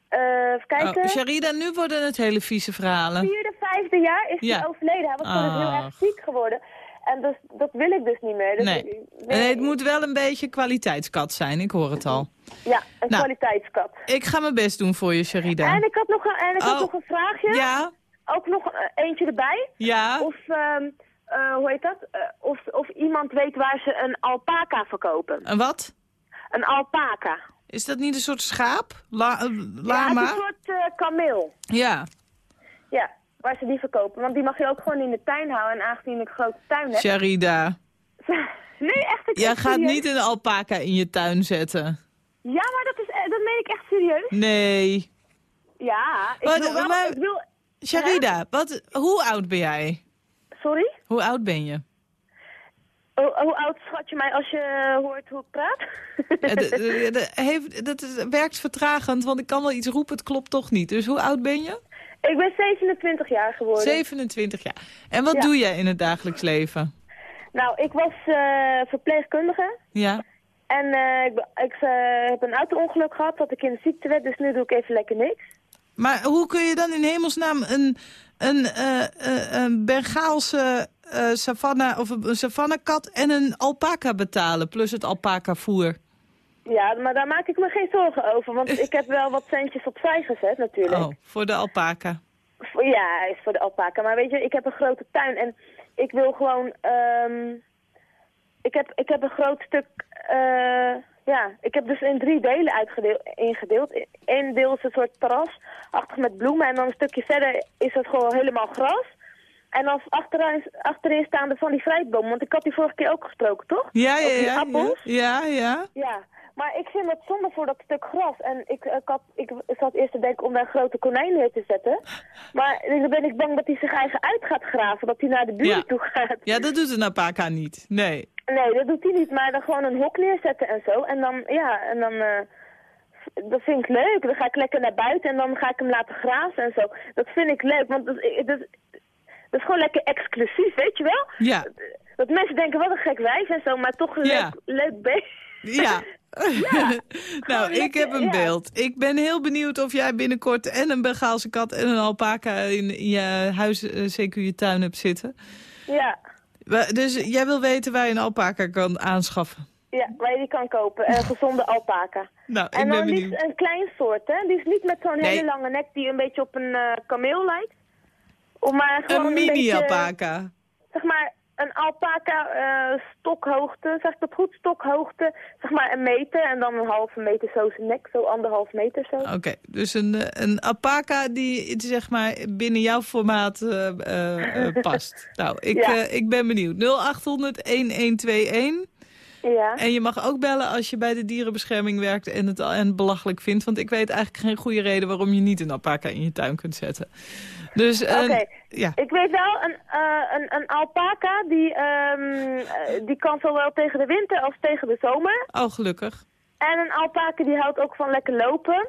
eh even kijken, Oh, Sharida, nu worden het hele vieze verhalen. vierde, vijfde jaar is Ja. hij overleden. Hij was gewoon dus heel erg ziek geworden. En dus, dat wil ik dus niet meer. Dus Nee. ik- Nee, het moet wel een beetje kwaliteitskat zijn, ik hoor het al. Ja, een Nou. kwaliteitskat. Ik ga mijn best doen voor je, Sharida. En ik had nog een, en ik Oh. had nog een vraagje. Ja, Ook nog eh, eentje erbij. ja. Of, ehm, eh, hoe heet dat? Eh, of, of iemand weet waar ze een alpaca verkopen. En wat? Een alpaca. Is dat niet een soort schaap? La, eh, Ja, lama? een soort eh, kameel. Ja. Ja, waar ze die verkopen. Want die mag je ook gewoon in de tuin houden. En aangezien ik een grote tuin heb... Sharida, Nee, echt. Ik jij gaat serieus. niet een alpaca in je tuin zetten. Ja, maar dat, is, eh, dat meen ik echt serieus. Nee. Ja, ik Wat- wil wel... maar- Ik wil... Sharida, wat, hoe oud ben jij? Sorry? Hoe oud ben je? Hoe, hoe oud schat je mij als je hoort hoe ik praat? De- de- de- heeft, dat is- werkt vertragend, want ik kan wel iets roepen, het klopt toch niet. Dus hoe oud ben je? Ik ben 27 jaar geworden. 27 jaar. En wat Ja. doe jij in het dagelijks leven? Nou, ik was eh, verpleegkundige. Ja. En eh, ik, ik eh, heb een auto-ongeluk gehad, dat ik in de ziekte werd, dus nu doe ik even lekker niks. Maar hoe kun je dan in hemelsnaam een, een, een Bengaalse savanna of een savannakat en een alpaca betalen, plus het alpaca voer? Ja, maar daar maak ik me geen zorgen over, want ik heb wel wat centjes opzij gezet natuurlijk. Oh, voor de alpaca. Ja, is voor de alpaca. Maar weet je, ik heb een grote tuin en ik wil gewoon... ehm ik, heb, ik heb een groot stuk... eh, ja, ik heb dus in drie delen uitgedeeld, ingedeeld. Eén deel is een soort terras, achtig met bloemen. En dan een stukje verder is het gewoon helemaal gras. En dan achterin, achterin staan er van die fruitbomen. Want ik had die vorige keer ook gesproken, toch? Ja, ja, Of die ja. appels? Ja, ja. Ja, maar ik vind het zonde voor dat stuk gras. En ik, ik, had, ik zat eerst te denken om daar een grote konijn neer te zetten. Maar dan ben ik bang dat hij zich eigen uit gaat graven. Dat hij naar de buurt Ja. toe gaat. Ja, dat doet een alpaca niet. Nee. Nee, dat doet hij niet. Maar dan gewoon een hok neerzetten en zo. En dan, ja, en dan... eh, dat vind ik leuk. Dan ga ik lekker naar buiten en dan ga ik hem laten grazen en zo. Dat vind ik leuk, want dat, dat, dat is gewoon lekker exclusief, weet je wel? Ja. Dat mensen denken, wat een gek wijf en zo, maar toch een Ja. leuk, leuk beest. Ja. nou, ik heb een beeld. Ik ben heel benieuwd of jij binnenkort en een Bengaalse kat en een alpaca in, in je huis, eh, zeker je tuin hebt zitten. Ja. Dus jij wil weten waar je een alpaca kan aanschaffen. Ja, waar je die kan kopen. Een gezonde alpaca. Nou, ik en ben dan liefst een klein soort, hè? Die is niet met zo'n Nee. hele lange nek die een beetje op een eh, kameel lijkt. Of maar gewoon Een mini-alpaca. Zeg maar een alpaca eh, stokhoogte, zeg ik dat goed? Stokhoogte, zeg maar een meter en dan een halve meter zo zijn nek, zo anderhalf meter zo. Oké, dus een, eh, een alpaca die zeg maar binnen jouw formaat eh, past. nou, ik, Ja. ik ben benieuwd. 0800-1121. Ja. En je mag ook bellen als je bij de dierenbescherming werkt en het, en belachelijk vindt. Want ik weet eigenlijk geen goede reden waarom je niet een alpaca in je tuin kunt zetten. Dus, eh, Oké, ja. ik weet wel, een, eh, een, een alpaca die, ehm, eh, die kan zowel tegen de winter als tegen de zomer. Oh, gelukkig. En een alpaca die houdt ook van lekker lopen.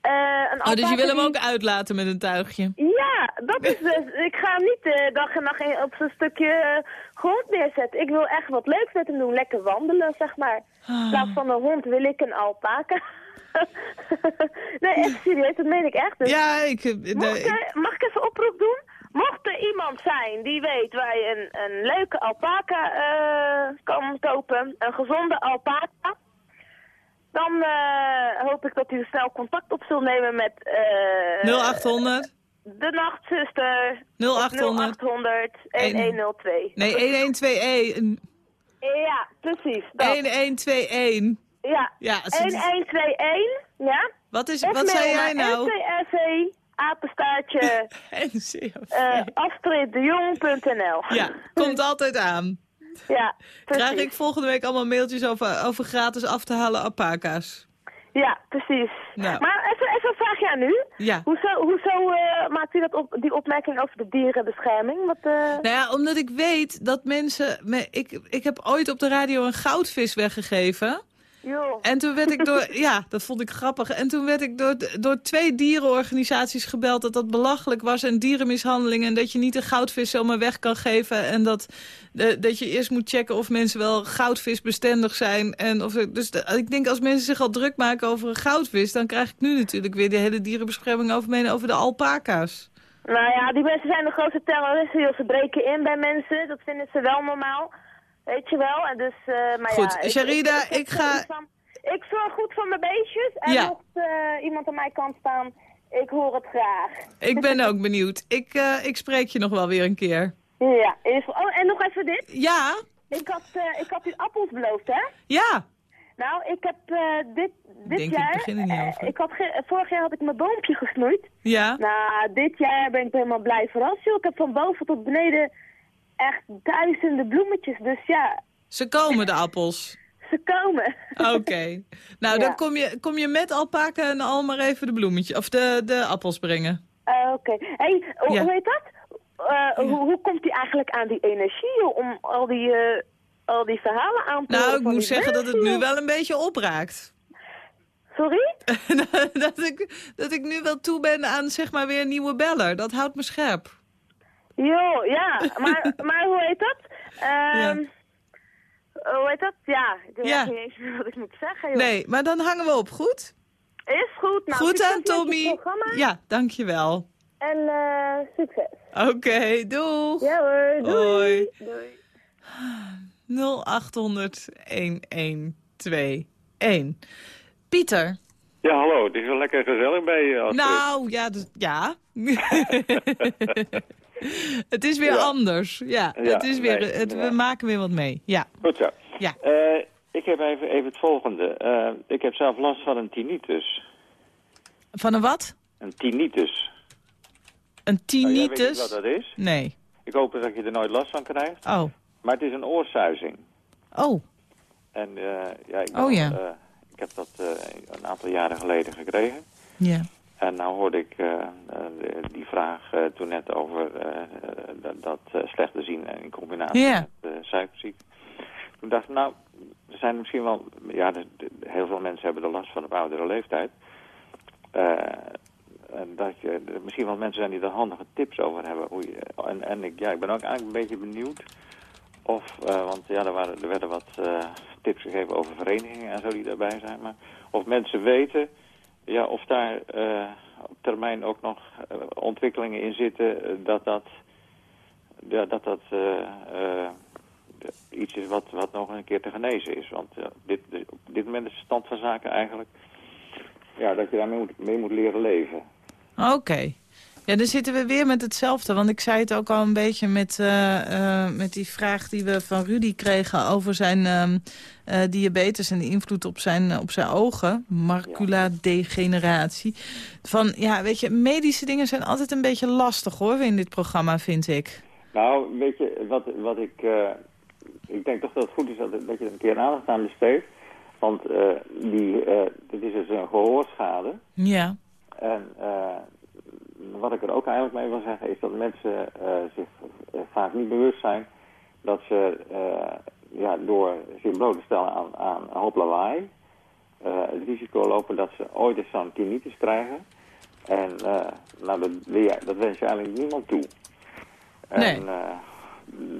Eh, een Oh, dus je wil hem die- ook uitlaten met een tuigje? Ja, dat is dus. Ik ga hem niet dag en nacht op zo'n stukje grond neerzetten. Ik wil echt wat leuks met hem doen. Lekker wandelen, zeg maar. In plaats van een hond wil ik een alpaca. nee, echt serieus, dat meen ik echt. Dus Ja, ik... eh, mocht er- mag ik even oproep doen? Mocht er iemand zijn die weet waar je een, een leuke alpaca eh, kan kopen, een gezonde alpaca, dan eh, hoop ik dat u snel contact op zult nemen met eh, 0800? de nachtzuster 0800? 0800 1102. Nee, 1121. Ja, precies. Dat. 1121. Ja, Ja, ze- 1121, ja. Wat, is, wat zei jij nou? NCRV, apenstaartje, NCRV. eh astriddeJong.nl. Ja, komt altijd aan. Ja, precies. Krijg ik volgende week allemaal mailtjes over, over gratis af te halen alpaca's. Ja, precies. Nou. Maar even, even een vraagje aan u. Ja. Hoezo, hoezo eh, maakt u dat op, die opmerking over de dierenbescherming? Wat, eh, Nou ja, omdat ik weet dat mensen... Me, ik, ik heb ooit op de radio een goudvis weggegeven. En toen werd ik door... ja, dat vond ik grappig. En toen werd ik door, door twee dierenorganisaties gebeld... dat dat belachelijk was en dierenmishandeling... en dat je niet een goudvis zomaar weg kan geven... en dat, dat je eerst moet checken of mensen wel goudvisbestendig zijn. En of, dus ik denk als mensen zich al druk maken over een goudvis... dan krijg ik nu natuurlijk weer de hele dierenbescherming over over de alpaca's. Nou ja, die mensen zijn de grootste terroristen. joh. Ze breken in bij mensen. Dat vinden ze wel normaal. Weet je wel. En dus, eh, maar Goed, ja, ik- Sharida, heb ik ga- van- Ik zorg goed voor mijn beestjes. En Ja. mocht eh, iemand aan mijn kant staan, ik hoor het graag. Ik ben ook benieuwd. Ik, eh, ik spreek je nog wel weer een keer. Ja. Oh, en nog even dit. Ja, Ik had, ik had u appels beloofd, hè? ja. Nou, ik heb eh, dit, dit Denk ik jaar... begin niet eh, over. ik had vorig jaar had ik mijn boompje gesnoeid. Ja. Nou, dit jaar ben ik helemaal blij verrast, joh. Ik heb van boven tot beneden echt duizenden bloemetjes. Dus ja, Ze komen, de appels. ze komen. Oké. Nou, Ja. dan kom je, kom je met alpaca en al maar even de bloemetjes, of de, de appels brengen. Eh, Oké. hey, hoe- Ja. hoe heet dat? Eh, hoe, hoe komt hij eigenlijk aan die energie, om al die, eh, al die verhalen aan te Nou, ik moet zeggen dat het nu wel een beetje opraakt. Sorry? dat, ik, dat ik nu wel toe ben aan, zeg maar, weer een nieuwe beller. Dat houdt me scherp. Jo, ja. Maar, maar hoe heet dat? Ehm Hoe heet dat? Ja, ik weet Ja. niet eens meer wat ik moet zeggen, joh. Nee, maar dan hangen we op, goed? Is goed. Nou, Goed aan Tommy. programma. Ja, dankjewel. En eh, succes. Oké, doeg. Ja hoor, doei. Hoi. Doei. 0800 1121. Pieter. Ja, hallo. Het is wel lekker gezellig bij je. Nou, ja, dus- ja. het is weer Ja. anders. Ja, Ja, het is weer, nee, het, we maken weer wat mee. Ja. Goed zo. Ja. Eh, ik heb even, even het volgende. Eh, ik heb zelf last van een tinnitus. Van een wat? Een tinnitus. Een Nou, jij weet niet tinnitus? wat dat is? Nee. Ik hoop dat je er nooit last van krijgt. Oh. Maar het is een oorsuizing. Oh. En eh, ja, ik, Oh, ja. ik heb dat een aantal jaren geleden gekregen. Ja. En nou hoorde ik eh, eh, de- die vraag eh, toen net over dat, slechte zien in combinatie met uh, suikerziekte. Toen dacht ik, nou, er zijn misschien wel... Ja, de- de- heel veel mensen hebben er last van op oudere leeftijd. En dat je, er misschien wel mensen zijn die er handige tips over hebben. Hoe je, en en ik, ja, ik ben ook eigenlijk een beetje benieuwd of... want ja, er, waren, er werden wat tips gegeven over verenigingen en zo die daarbij zijn. Maar of mensen weten ja, of daar eh, op termijn ook nog eh, ontwikkelingen in zitten eh, dat dat, ja, dat, dat iets is wat, wat nog een keer te genezen is. Want dit, op dit moment is de stand van zaken eigenlijk ja, dat je daarmee moet, mee moet leren leven. Oké. Ja, dan zitten we weer met hetzelfde. Want ik zei het ook al een beetje met, eh, eh, met die vraag die we van Rudy kregen... over zijn ehm, eh, diabetes en de invloed op zijn, op zijn ogen. Macula-degeneratie. Van, ja, weet je, medische dingen zijn altijd een beetje lastig, hoor, in dit programma, vind ik. Nou, weet je, wat, wat ik... ik denk toch dat het goed is dat, dat je er een keer aandacht aan besteedt. Want die, dit is dus een gehoorschade. Ja. En wat ik er ook eigenlijk mee wil zeggen is dat mensen eh, zich eh, vaak niet bewust zijn dat ze eh, ja, door zich bloot te stellen aan, aan een hoop lawaai het risico lopen dat ze ooit eens zo'n tinnitus krijgen. En nou, dat, dat wens je eigenlijk niemand toe. En Nee.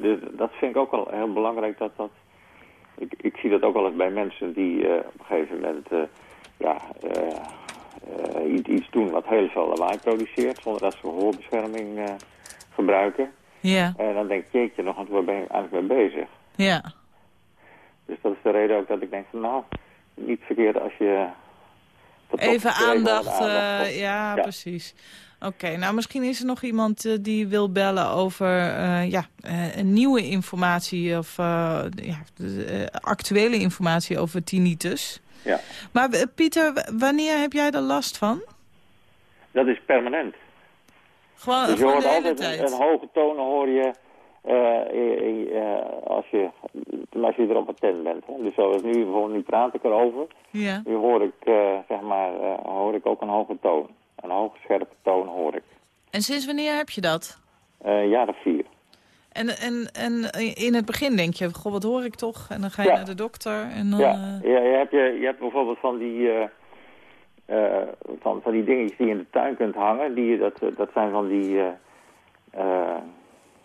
dit- dat vind ik ook wel heel belangrijk dat dat... Ik, ik zie dat ook wel eens bij mensen die op een gegeven moment ja, iets, iets doen wat heel veel lawaai produceert, zonder dat ze gehoorbescherming eh, gebruiken. Ja, En dan denk ik, jeetje, nog wat waar ben ik eigenlijk mee bezig? ja. Dus dat is de reden ook dat ik denk van nou, niet verkeerd als je... Even aandacht. aandacht eh, ja, Ja. precies. Oké, nou misschien is er nog iemand eh, die wil bellen over eh, ja, eh, een nieuwe informatie of eh, ja, eh, actuele informatie over tinnitus. Ja. Maar eh, Pieter, wanneer heb jij er last van? Dat is permanent. Gewoon, Dus je hoort de hele altijd tijd? een, een hoge toon hoor je eh, eh, als, je, als je erop attent bent. Hè. Dus zoals nu, bijvoorbeeld nu praat ik erover. Ja. Nu hoor ik, zeg maar, hoor ik ook een hoge toon. Een hoge scherpe toon hoor ik. En sinds wanneer heb je dat? Of vier. En, en, en in het begin denk je, goh, wat hoor ik toch? En dan ga je Ja. naar de dokter en dan... Ja, eh, ja je, hebt, je, je hebt bijvoorbeeld van die, eh, eh, van, van die dingetjes die je in de tuin kunt hangen. Die, dat, dat zijn van die, eh, eh,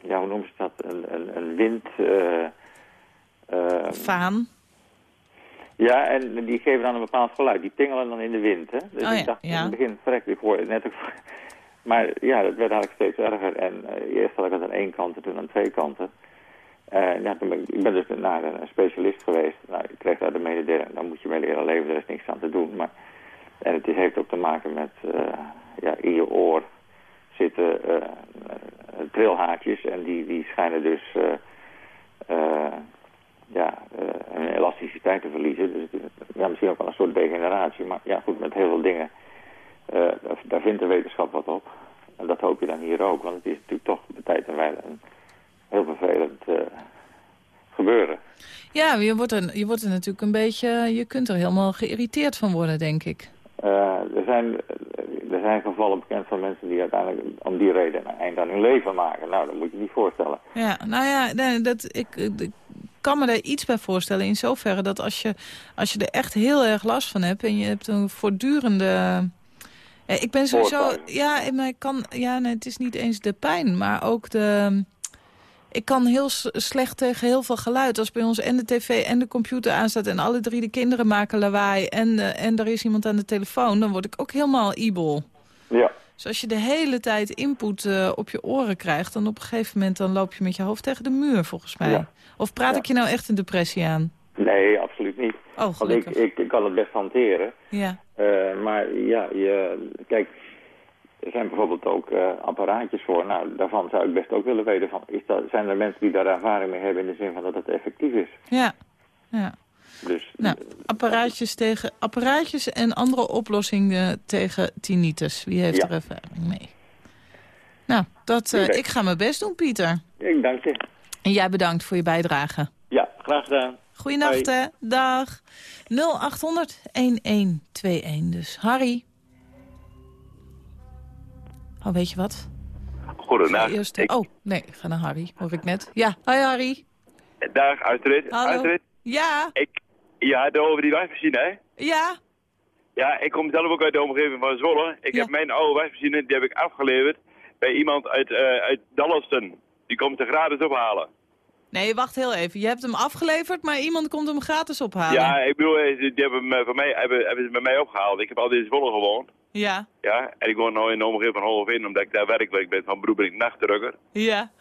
ja, hoe noemen ze dat? Een, een, een wind... Vaan. ja, en die geven dan een bepaald geluid. Die tingelen dan in de wind. Hè? Dus Oh ja, ik dacht in het begin, verrek, ik het net ook... Maar ja, dat werd eigenlijk steeds erger. En eh, eerst had ik het aan één kant en toen aan twee kanten. Eh, ja, ik, ben dus naar een specialist geweest. Nou, ik kreeg daar de mededeling, daar moet je mee leren leven, er is niks aan te doen. Maar, en het heeft ook te maken met, eh, ja, in je oor zitten eh, trilhaakjes. En die, die schijnen dus, ja, hun elasticiteit te verliezen. Dus ja, misschien ook wel een soort degeneratie. Maar ja, goed, met heel veel dingen, eh, daar, vindt de wetenschap wat op. En dat hoop je dan hier ook, want het is natuurlijk toch de tijd en wijle een heel vervelend eh, gebeuren. Ja, je wordt, er, je wordt er natuurlijk een beetje... Je kunt er helemaal geïrriteerd van worden, denk ik. Eh, er, zijn, er zijn gevallen bekend van mensen die uiteindelijk om die reden een eind aan hun leven maken. Nou, dat moet je niet voorstellen. Ja, nou ja, nee, dat, ik, ik kan me daar iets bij voorstellen. In zoverre dat als je, als je er echt heel erg last van hebt... en je hebt een voortdurende... Eh, Ik ben sowieso... Ja, ik kan, ja nee, het is niet eens de pijn, maar ook de... Ik kan heel slecht tegen heel veel geluid. Als bij ons en de tv en de computer aanstaat... en alle drie de kinderen maken lawaai... en, eh, en er is iemand aan de telefoon... dan word ik ook helemaal ibel. Ja, Dus als je de hele tijd input eh, op je oren krijgt... dan op een gegeven moment dan loop je met je hoofd tegen de muur, volgens mij. Ja. Of praat Ja. ik je nou echt een depressie aan? nee. Oh, Want ik, ik, ik kan het best hanteren. Ja. Eh, maar ja, je, kijk, er zijn bijvoorbeeld ook eh, apparaatjes voor. Nou, daarvan zou ik best ook willen weten van, is dat, zijn er mensen die daar ervaring mee hebben in de zin van dat het effectief is? Ja. ja. Dus Nou, apparaatjes, tegen, apparaatjes en andere oplossingen tegen tinnitus. Wie heeft Ja. er ervaring mee? Nou, dat, eh, ik ga mijn best doen, Pieter. ik dank je. En jij bedankt voor je bijdrage. Ja, graag gedaan. Goeienacht, hè. Dag. 0800-1121. Dus Harry. Oh, weet je wat? Goedendag. Eerst, Ik- Oh, nee, ga naar Harry, hoor ik net. Ja, hoi Harry. Dag, Astrid. Hallo. Astrid, Ja, ik, je had het over die wasmachine, hè? ja. Ja, ik kom zelf ook uit de omgeving van Zwolle. Ik Ja. heb mijn oude wasmachine, die heb ik afgeleverd bij iemand uit, eh uit Dallaston. Die komt er gratis ophalen. Nee, wacht heel even. Je hebt hem afgeleverd, maar iemand komt hem gratis ophalen. Ja, ik bedoel, eh, die hebben hem van mij, hebben, hebben ze bij mij opgehaald. Ik heb altijd in Zwolle gewoond. Ja, Ja, en ik woon nu in de omgeving van Holveen, omdat ik daar werk. Ik ben van beroep ben ik nachtdrukker. ja,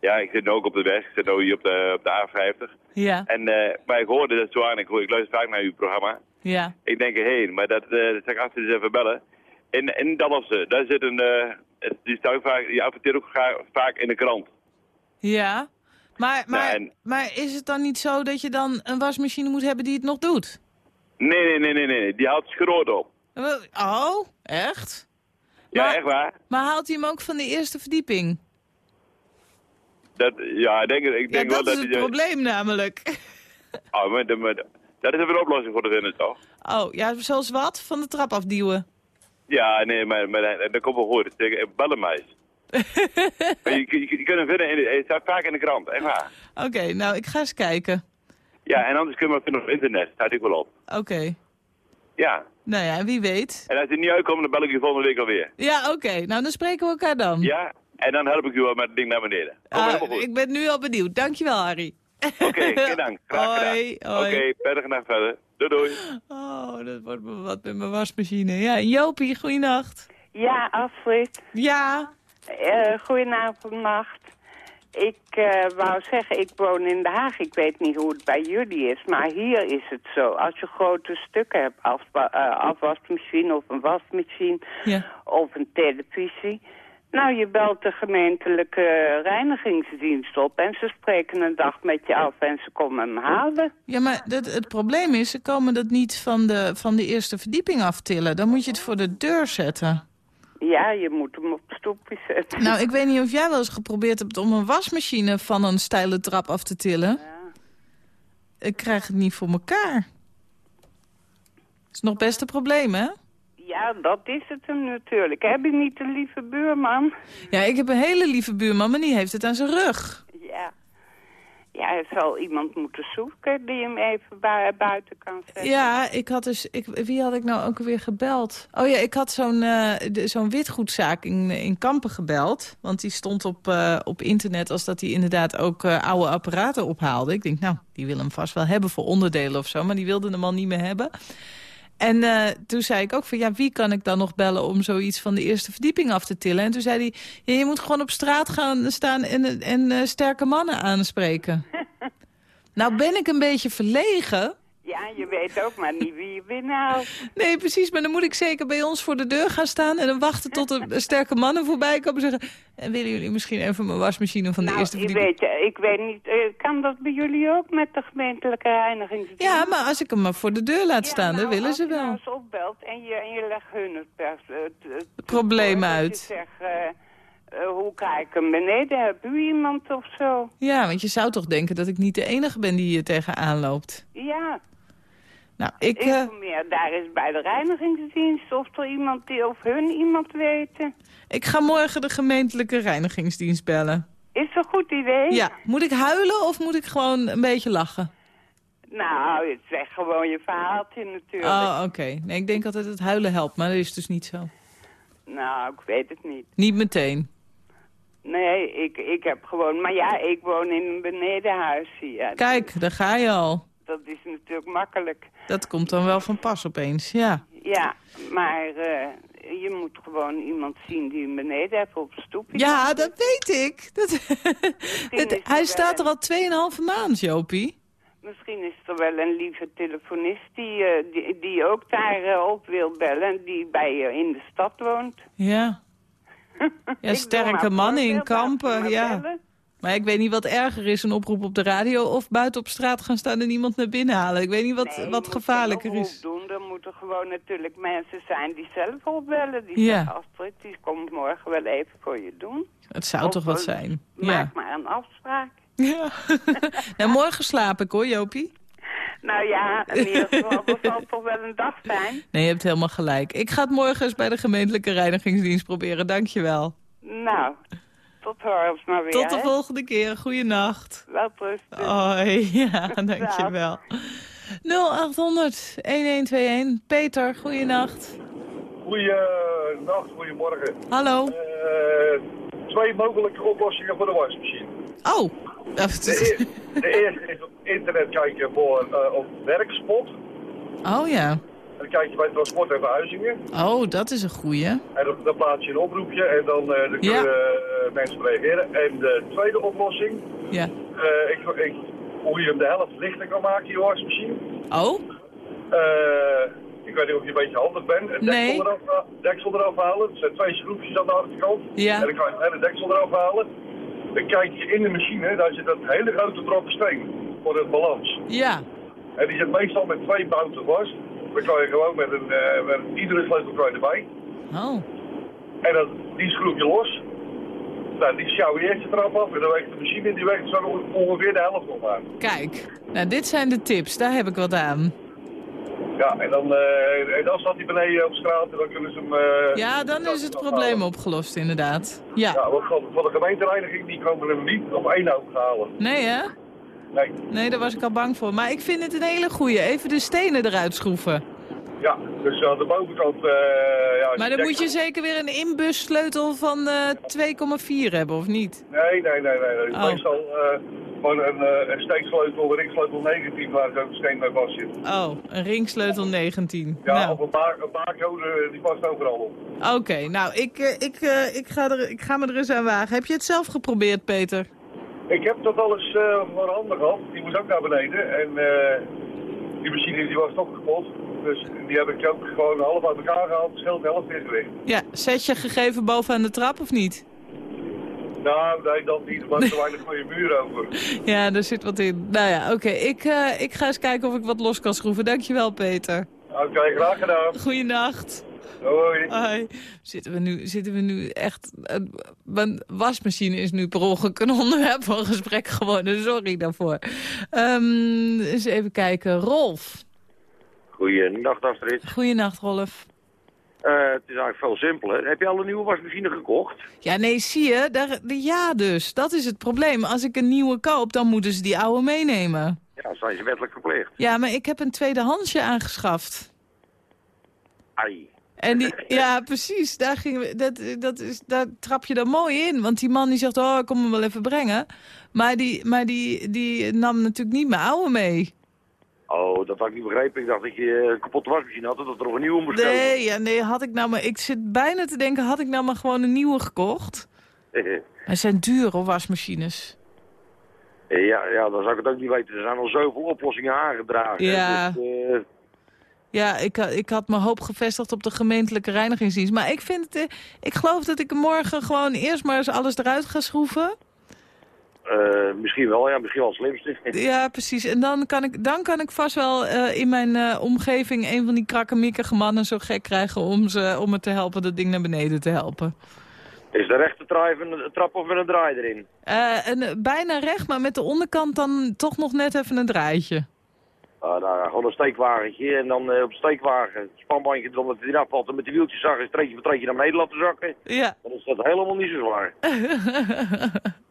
Ja, ik zit nu ook op de weg. Ik zit nu hier op de, op de A50. ja, En, eh, maar ik hoorde dat zo aan. Ik, hoor, ik luister vaak naar uw programma. ja. Ik denk erheen, maar dat, eh dat ik achter eens even bellen. In, in Dallassen, daar zit een, eh, het- die, staat ook vaak, die adverteert ook vaak in de krant. Ja. Maar, maar, en- maar is het dan niet zo dat je dan een wasmachine moet hebben die het nog doet? Nee, nee, nee, nee, nee, die haalt schroot op. Oh, echt? Ja, Maar- echt waar. Maar haalt hij hem ook van de eerste verdieping? Dat, ja, ik denk, ik Ja, denk dat wel is dat het die- probleem namelijk. Oh, maar, de- maar de- dat is even een oplossing voor te vinden, toch? Oh, ja, zoals wat? Van de trap afduwen? Ja, nee, maar, maar dat, komt wel goed. Ik zeg, Je, je, je kunt hem vinden, in de, hij staat vaak in de krant, echt waar. Oké, nou, ik ga eens kijken. Ja, en anders kun je hem vinden op internet, staat ik wel op. Oké. Ja, Nou ja, wie weet. en als hij niet uitkomt, dan bel ik je volgende week alweer. Ja, oké. Nou, dan spreken we elkaar dan. Ja, en dan help ik u wel met het ding naar beneden. Kom Ah, ik ben nu al benieuwd. Dankjewel, Harry. Oké, geen dank. Graag Hoi, gedaan. Oké, prettige nacht verder. Doei doei. Oh, dat wordt me wat met mijn wasmachine. Ja, Jopie, goeienacht. Ja, Astrid. Ja, Eh goedenavond, nacht. Ik eh, wou zeggen, ik woon in Den Haag. Ik weet niet hoe het bij jullie is, maar hier is het zo. Als je grote stukken hebt, afwa- eh, afwasmachine of een wasmachine Ja. of een televisie... Nou, je belt de gemeentelijke reinigingsdienst op en ze spreken een dag met je af en ze komen hem halen. Ja, maar het, het probleem is, ze komen dat niet van de, van de eerste verdieping aftillen. Dan moet je het voor de deur zetten. Ja, je moet hem op het stoepje zetten. Nou, ik weet niet of jij wel eens geprobeerd hebt om een wasmachine van een steile trap af te tillen. Ik krijg het niet voor elkaar. is nog best een probleem, hè? Ja, dat is het hem natuurlijk. Heb je niet een lieve buurman? Ja, ik heb een hele lieve buurman, maar die heeft het aan zijn rug. Ja. Er zal iemand moeten zoeken die hem even bui- buiten kan zetten. Ja, ik had dus... Ik, wie had ik nou ook weer gebeld? Oh ja, ik had zo'n eh, zo'n witgoedzaak in, in Kampen gebeld. Want die stond op, eh, op internet als dat hij inderdaad ook eh, oude apparaten ophaalde. Ik denk, nou, die wil hem vast wel hebben voor onderdelen of zo. Maar die wilde hem al niet meer hebben. En eh, toen zei ik ook van, ja, wie kan ik dan nog bellen om zoiets van de eerste verdieping af te tillen? En toen zei hij, ja, je moet gewoon op straat gaan staan en, en eh, sterke mannen aanspreken. nou ben ik een beetje verlegen. Ja, je weet ook maar niet wie je binnenhoudt. Nee, precies, maar dan moet ik zeker bij ons voor de deur gaan staan... en dan wachten tot er sterke mannen voorbij komen en zeggen... en willen jullie misschien even mijn wasmachine van de Nou, eerste ik verdieping? weet, ik weet niet, eh, kan dat bij jullie ook met de gemeentelijke reinigingsdienst? Ja, maar als ik hem maar voor de deur laat staan, dan nou, willen als ze je wel. nou eens opbelt en je, en je legt hun het, pers, het, het probleem uit. Je zegt, eh, eh, hoe kijk ik hem beneden? Heb u iemand of zo? Ja, want je zou toch denken dat ik niet de enige ben die hier tegenaan loopt. Ja, Nou, ik... eh, informeer daar is bij de reinigingsdienst of er iemand die, of hun iemand weten. ik ga morgen de gemeentelijke reinigingsdienst bellen. Is dat een goed idee? Ja, moet ik huilen of moet ik gewoon een beetje lachen? Nou, het zeg gewoon je verhaaltje natuurlijk. Oh, oké. Nee, ik denk altijd dat het huilen helpt, maar dat is dus niet zo. Nou, ik weet het niet. Niet meteen. Nee, ik, ik heb gewoon... Maar ja, ik woon in een benedenhuis hier. Kijk, daar ga je al. Dat is natuurlijk makkelijk. Dat komt dan wel van pas opeens, ja. Ja, maar eh, je moet gewoon iemand zien die hem beneden heeft op het stoepje. Ja, dat weet ik. Dat, het- hij staat er al 2,5 maand, Jopie. Misschien is er wel een lieve telefonist die, eh, die, die ook daar eh, op wil bellen. Die bij je in de stad woont. Ja. Ja, sterke mannen in kampen, ja. bellen. Maar ik weet niet wat erger is, een oproep op de radio... of buiten op straat gaan staan en iemand naar binnen halen. Ik weet niet wat, Nee, wat gevaarlijker is. doen. Er moeten gewoon natuurlijk mensen zijn die zelf opbellen. Die Ja. zeggen, Astrid, die komt morgen wel even voor je doen. Het zou Of, toch wat eh, zijn. Maak Ja. maar een afspraak. ja. nou, morgen slaap ik hoor, Jopie. Nou ja, in ieder geval, dat zal toch wel een dag zijn. Nee, je hebt helemaal gelijk. Ik ga het morgen eens bij de gemeentelijke reinigingsdienst proberen. Dankjewel. Nou, tot horens maar weer. Tot de hè. volgende keer. Goeienacht. Wel rusten. Hoi, ja, dankjewel. 0800 1121. Peter, goeienacht. Goeienacht, goedemorgen. Hallo. Eh, twee mogelijke oplossingen voor de wasmachine. Oh. De, eer- de eerste is op internet kijken voor eh, op werkspot. Oh ja. Dan kijk je bij transport en verhuizingen. Oh, dat is een goeie. En dan, dan plaats je een oproepje en dan, eh, dan kunnen Ja. eh, mensen reageren. En de tweede oplossing, Ja. eh, ik, ik, hoe je hem de helft lichter kan maken, je wasmachine. Oh? Ik weet niet of je een beetje handig bent. Het Nee. deksel, eraf, deksel eraf halen. Er zijn twee schroefjes aan de achterkant. Ja. En dan kan je het hele deksel eraf halen. Dan kijk je in de machine, daar zit dat hele grote brokken steen voor het balans. Ja. En die zit meestal met twee bouten vast. Dan kan je gewoon met een, eh, met iedere sleutel kan je erbij. Oh. En dan, die schroef je los. Nou, die sjouw je eerst de trap af en dan weegt de machine die weegt zo onge- ongeveer de helft nog maar. Kijk. Nou, dit zijn de tips. Daar heb ik wat aan. Ja, en dan, eh, en dan staat hij beneden op straat en dan kunnen ze hem... eh, Ja, dan is het probleem opgelost, inderdaad. Ja. Ja, want van de gemeentereiniging die komen hem niet op één hoop halen. Nee, hè? Nee. Nee, daar was ik al bang voor. Maar ik vind het een hele goeie. Even de stenen eruit schroeven. Ja, dus aan de bovenkant... eh ja, Maar dan moet je zeker weer een inbussleutel van eh 2,4 hebben, of niet? Nee, nee, nee, nee. nee. Oh. Meestal eh, gewoon een, een steeksleutel, een ringsleutel 19 waar zo'n steen bij vast zit. Oh, een ringsleutel 19. Ja, Nou. of een, bar, een barcode, die past overal op. Oké, nou, ik, ik, ik, ga er, ik ga me er eens aan wagen. Heb je het zelf geprobeerd, Peter? Ik heb dat al eens eh voor handen gehad. Die moest ook naar beneden. En eh, die machine die was toch kapot. Dus die heb ik ook gewoon half uit elkaar gehaald. Scheelt de helft in geweest. Ja, zet je gegeven bovenaan de trap of niet? Nou, nee, dat niet. Er was te weinig van je muur over. Ja, daar zit wat in. Nou ja, oké. Ik, eh, ik ga eens kijken of ik wat los kan schroeven. Dankjewel, Peter. Oké, graag gedaan. Goeienacht. Hoi. Hoi. Zitten we nu, zitten we nu echt... eh, Mijn wasmachine is nu per ongeluk een onderwerp van gesprek geworden. Sorry daarvoor. Ehm, eens even kijken. Rolf. Goeiedag, Astrid. Goeienacht, Rolf. Eh, het is eigenlijk veel simpeler. Heb je al een nieuwe wasmachine gekocht? Ja, nee, zie je? Daar, ja, dus. Dat is het probleem. Als ik een nieuwe koop, dan moeten ze die oude meenemen. Ja, dan zijn ze wettelijk verplicht. Ja, maar ik heb een tweedehandsje aangeschaft. Ai. En die, ja, precies. Daar, gingen we, dat, dat is, daar trap je dan mooi in. Want die man die zegt, oh, ik kom hem wel even brengen. Maar die, maar die, die nam natuurlijk niet mijn oude mee. Oh, dat had ik niet begrepen. Ik dacht dat je een kapotte wasmachine had en dat er nog een nieuwe moest Nee, ja, nee, had ik nou maar... Ik zit bijna te denken, had ik nou maar gewoon een nieuwe gekocht? Maar zijn duur, hoor, wasmachines. ja, ja, dan zou ik het ook niet weten. Er zijn al zoveel oplossingen aangedragen. Ja. Dus, eh, Ja, ik, ha- ik had mijn hoop gevestigd op de gemeentelijke reinigingsdienst. Maar ik vind het... eh, Ik geloof dat ik morgen gewoon eerst maar eens alles eruit ga schroeven. eh, misschien wel, ja, misschien wel het slimste. Ja, precies. En dan kan ik, dan kan ik vast wel eh, in mijn eh, omgeving... een van die krakkemikkige mannen zo gek krijgen... Om, ze, om me te helpen dat ding naar beneden te helpen. Is de rechte een trap of met een draai erin? Eh, en, eh, bijna recht, maar met de onderkant dan toch nog net even een draaitje. Nou, gewoon een steekwagentje en dan eh, op de steekwagen het spanbandje erop dat hij eraf valt en met de wieltjes zag een treetje voor treetje naar beneden laten zakken. Ja. Dan is dat helemaal niet zo zwaar.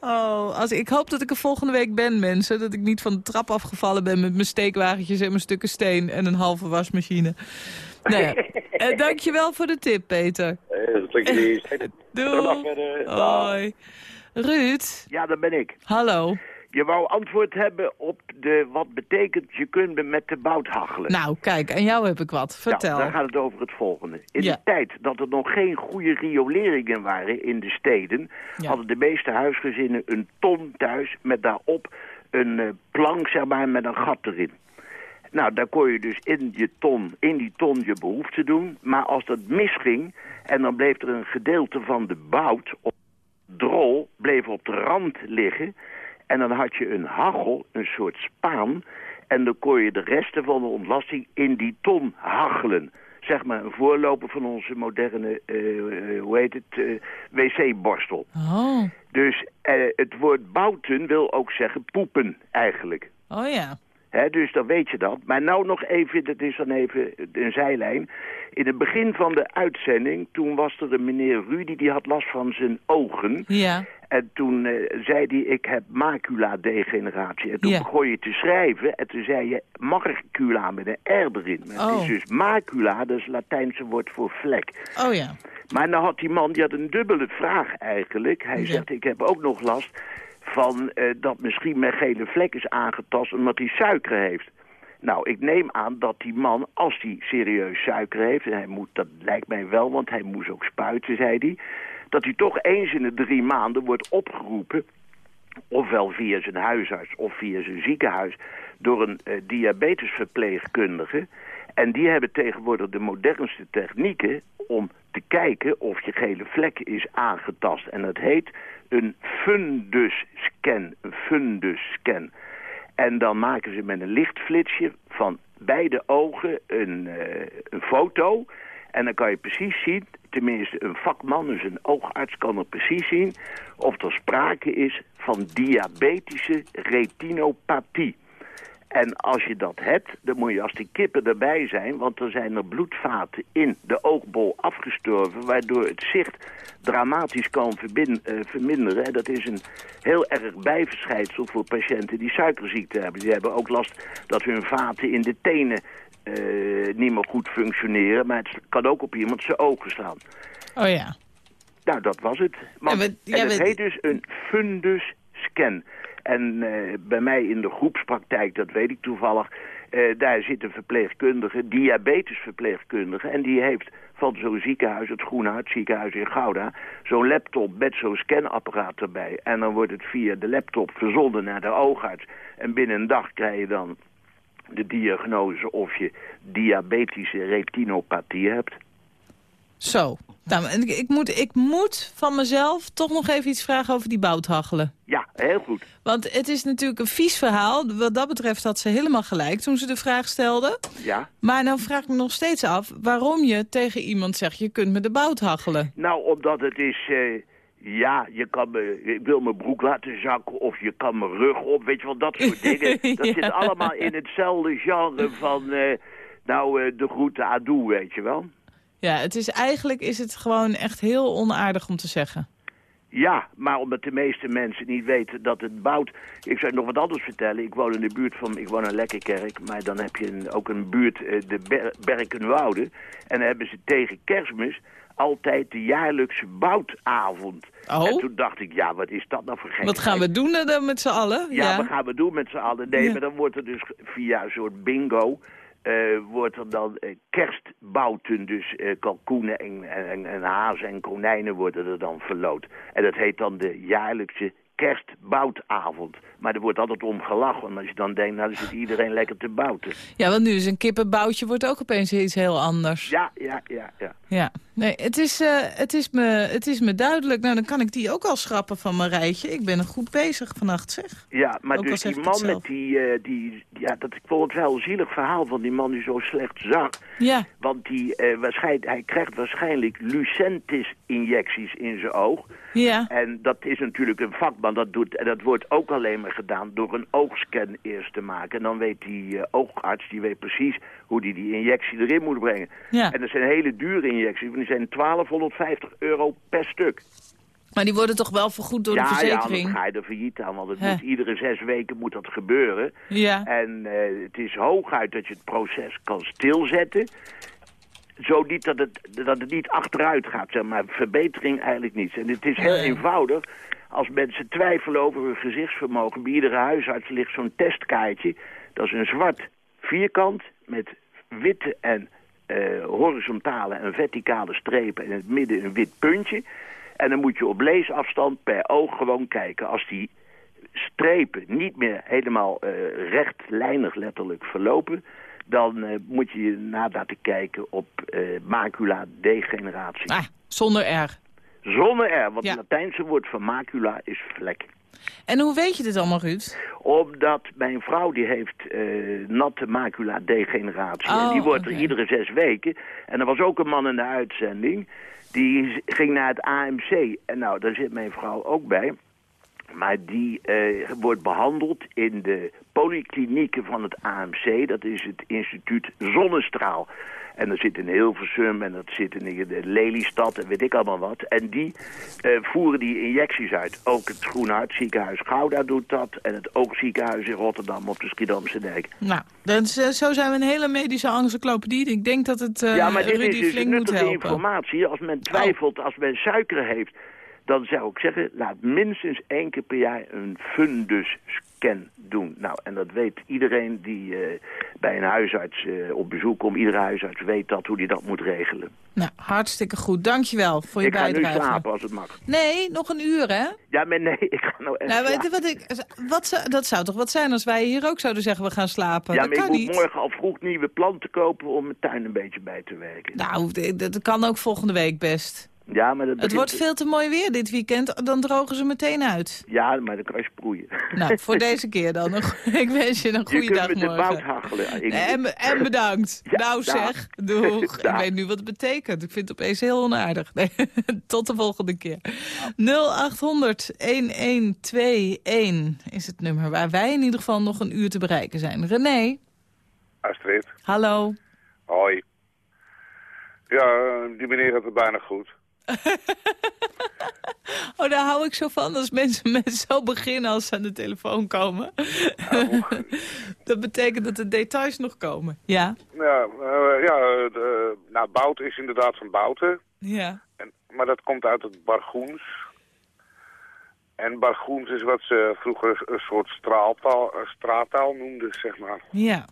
Oh, als, ik hoop dat ik er volgende week ben, mensen. Dat ik niet van de trap afgevallen ben met mijn steekwagentjes en mijn stukken steen en een halve wasmachine. Nou ja, eh, dankjewel voor de tip, Peter. Eh. Doei. Hoi. Ruud. Ja, dat ben ik. Hallo. Je wou antwoord hebben op de, wat betekent je kunt met de bout hachelen. Nou, kijk, aan jou heb ik wat. Vertel. Nou, dan gaat het over het volgende. In Ja. de tijd dat er nog geen goede rioleringen waren in de steden... hadden de meeste huisgezinnen een ton thuis met daarop een eh, plank zeg maar, met een gat erin. Nou, daar kon je dus in, je ton, in die ton je behoefte doen. Maar als dat misging en dan bleef er een gedeelte van de bout... Op drol bleef op de rand liggen... En dan had je een hachel, een soort spaan. En dan kon je de resten van de ontlasting in die ton hachelen. Zeg maar een voorloper van onze moderne, eh, eh, hoe heet het, eh, wc-borstel. Oh. Dus het woord bouten wil ook zeggen poepen eigenlijk. Oh ja. Dus dan weet je dat. Maar nou nog even, dat is dan even een zijlijn. In het begin van de uitzending, toen was er een meneer Rudy, die had last van zijn ogen. Ja. En toen eh, zei hij, ik heb macula-degeneratie. En toen Ja. begon je te schrijven en toen zei je marcula met een R erin. Maar Het Oh. is dus macula, dat is het Latijnse woord voor vlek. Oh ja. Maar nou had die man, die had een dubbele vraag eigenlijk. Hij Ja. zegt, ik heb ook nog last van eh, dat misschien mijn gele vlek is aangetast omdat hij suiker heeft. Nou, ik neem aan dat die man, als hij serieus suiker heeft... en hij moet, dat lijkt mij wel, want hij moest ook spuiten, zei hij... dat hij toch eens in de drie maanden wordt opgeroepen... ofwel via zijn huisarts of via zijn ziekenhuis... door een eh, diabetesverpleegkundige... En die hebben tegenwoordig de modernste technieken om te kijken of je gele vlek is aangetast. En dat heet een fundus-scan. Een fundus-scan. En dan maken ze met een lichtflitsje van beide ogen een, eh, een foto. En dan kan je precies zien, tenminste een vakman, dus een oogarts kan er precies zien... of er sprake is van diabetische retinopathie. En als je dat hebt, dan moet je als die kippen erbij zijn... want er zijn er bloedvaten in de oogbol afgestorven... waardoor het zicht dramatisch kan eh, verminderen. En dat is een heel erg bijverschijnsel voor patiënten die suikerziekte hebben. Die hebben ook last dat hun vaten in de tenen eh, niet meer goed functioneren. Maar het kan ook op iemand zijn ogen staan. Oh ja. Nou, dat was het. Maar, Ja, we- ja, en het heet dus een fundus scan. En eh, bij mij in de groepspraktijk, dat weet ik toevallig... eh, daar zit een verpleegkundige, diabetesverpleegkundige... en die heeft van zo'n ziekenhuis, het Groene Hart ziekenhuis in Gouda... zo'n laptop met zo'n scanapparaat erbij. En dan wordt het via de laptop verzonden naar de oogarts. En binnen een dag krijg je dan de diagnose of je diabetische retinopathie hebt. Zo. Nou, ik, moet, ik moet van mezelf toch nog even iets vragen over die bouthaggelen. Ja, heel goed. Want het is natuurlijk een vies verhaal. Wat dat betreft had ze helemaal gelijk toen ze de vraag stelde. Ja. Maar dan vraag ik me nog steeds af waarom je tegen iemand zegt... je kunt me de bout. Nou, omdat het is... eh, ja, je kan me, ik wil mijn broek laten zakken of je kan mijn rug op, weet je wel, dat soort dingen. Dat zit allemaal in hetzelfde genre van, eh, nou, eh, de groete adoe, weet je wel. Ja, het is eigenlijk is het gewoon echt heel onaardig om te zeggen. Ja, maar omdat de meeste mensen niet weten dat het bout... Ik zou nog wat anders vertellen. Ik woon in de buurt van... Ik woon in Lekkerkerk, maar dan heb je een, ook een buurt, eh, de Ber Berkenwoude. En dan hebben ze tegen kerstmis altijd de jaarlijkse boutavond. Oh? En toen dacht ik, ja, wat is dat nou voor gek? Wat gaan we doen dan met z'n allen? Ja, wat gaan we doen met z'n allen? Nee, Ja. maar dan wordt er dus via een soort bingo... eh, wordt er dan eh, kerstbouten, dus eh, kalkoenen en, en, en hazen en konijnen worden er dan verloot. En dat heet dan de jaarlijkse kerstboutavond. Maar er wordt altijd om gelachen, want als je dan denkt, nou dan zit iedereen lekker te bouten. Ja, want nu is een kippenboutje wordt ook opeens iets heel anders. Ja, ja, ja, ja. Ja, nee, het is, eh, het, is me, het is me duidelijk. Nou, dan kan ik die ook al schrappen van mijn rijtje. Ik ben er goed bezig vannacht, zeg. Ja, maar Ook dus die man met die, eh, die, ja, dat, ik vond het wel een zielig verhaal van die man die zo slecht zag. Ja. Want die, eh, waarschijnlijk, hij krijgt waarschijnlijk Lucentis-injecties in zijn oog. Ja. En dat is natuurlijk een vakman, dat, doet, en dat wordt ook alleen maar gedaan door een oogscan eerst te maken. En dan weet die eh, oogarts, die weet precies hoe die die injectie erin moet brengen. Ja. En dat zijn hele dure injecties, want die zijn 1250 euro per stuk. Maar die worden toch wel vergoed door ja, de ja, verzekering? dan ga je er failliet aan, want het moet, iedere zes weken moet dat gebeuren. Ja. En eh, het is hooguit dat je het proces kan stilzetten. Zo niet dat het, dat het niet achteruit gaat, zeg maar. Verbetering eigenlijk niet. En het is heel Nee. eenvoudig. Als mensen twijfelen over hun gezichtsvermogen... bij iedere huisarts ligt zo'n testkaartje. Dat is een zwart vierkant met witte en eh, horizontale en verticale strepen... en in het midden een wit puntje. En dan moet je op leesafstand per oog gewoon kijken. Als die strepen niet meer helemaal eh, rechtlijnig letterlijk verlopen... dan eh, moet je na laten kijken op macula degeneratie. Ah, zonder R. Zonder R, want Ja. het Latijnse woord van macula is vlek. En hoe weet je dit allemaal, Ruud? Omdat mijn vrouw die heeft eh, natte macula degeneratie. Oh, en die wordt er iedere zes weken. En er was ook een man in de uitzending. Die ging naar het AMC. En nou, daar zit mijn vrouw ook bij. Maar die eh, wordt behandeld in de polyklinieken van het AMC. Dat is het instituut Zonnestraal. En dat zit in Hilversum en dat zit in de Lelystad en weet ik allemaal wat. En die eh, voeren die injecties uit. Ook het Groene Hart ziekenhuis Gouda doet dat. En het Oogziekenhuis in Rotterdam op de Schiedamse Dijk. Nou, eh, zo zijn we een hele medische encyclopedie. Ik denk dat het eh ja, maar dit Rudy is dus nuttige helpen. informatie. Als men twijfelt, als men suiker heeft... dan zou ik zeggen, laat minstens één keer per jaar een fundus-scan doen. Nou, en dat weet iedereen die eh, bij een huisarts eh, op bezoek komt. Iedere huisarts weet dat, hoe die dat moet regelen. Nou, hartstikke goed. Dankjewel voor je ik ga bijdrage. nu slapen als het mag. Nee, nog een uur, hè? Ja, maar nee, ik ga nou echt Nou, weet je slapen. wat ik, wat, zou- dat zou toch wat zijn als wij hier ook zouden zeggen we gaan slapen? Ja, dat maar ik kan moet niet. morgen al vroeg nieuwe planten kopen om mijn tuin een beetje bij te werken. Nou, dat kan ook volgende week best. Ja, maar dat Het wordt veel te mooi weer dit weekend, dan drogen ze meteen uit. Ja, maar dan kan je sproeien. Nou, voor deze keer dan. Ik wens je een je goede kunt dag met de morgen. bout hachelen. Ik- En, en bedankt. Ja, nou dag. zeg, doeg. Ik weet nu wat het betekent. Ik vind het opeens heel onaardig. Nee, tot de volgende keer. 0800-1121 is het nummer waar wij in ieder geval nog een uur te bereiken zijn. René, Astrid, hallo. hoi. Ja, die meneer had het bijna goed. Oh, daar hou ik zo van als mensen met zo beginnen als ze aan de telefoon komen. dat betekent dat de details nog komen. Ja, Ja, eh, ja de, nou, Bouten is inderdaad van Bouten. ja. En, maar dat komt uit het Bargoens. En Bargoens is wat ze vroeger een soort straaltaal, eh, straattaal noemden, zeg maar. Ja.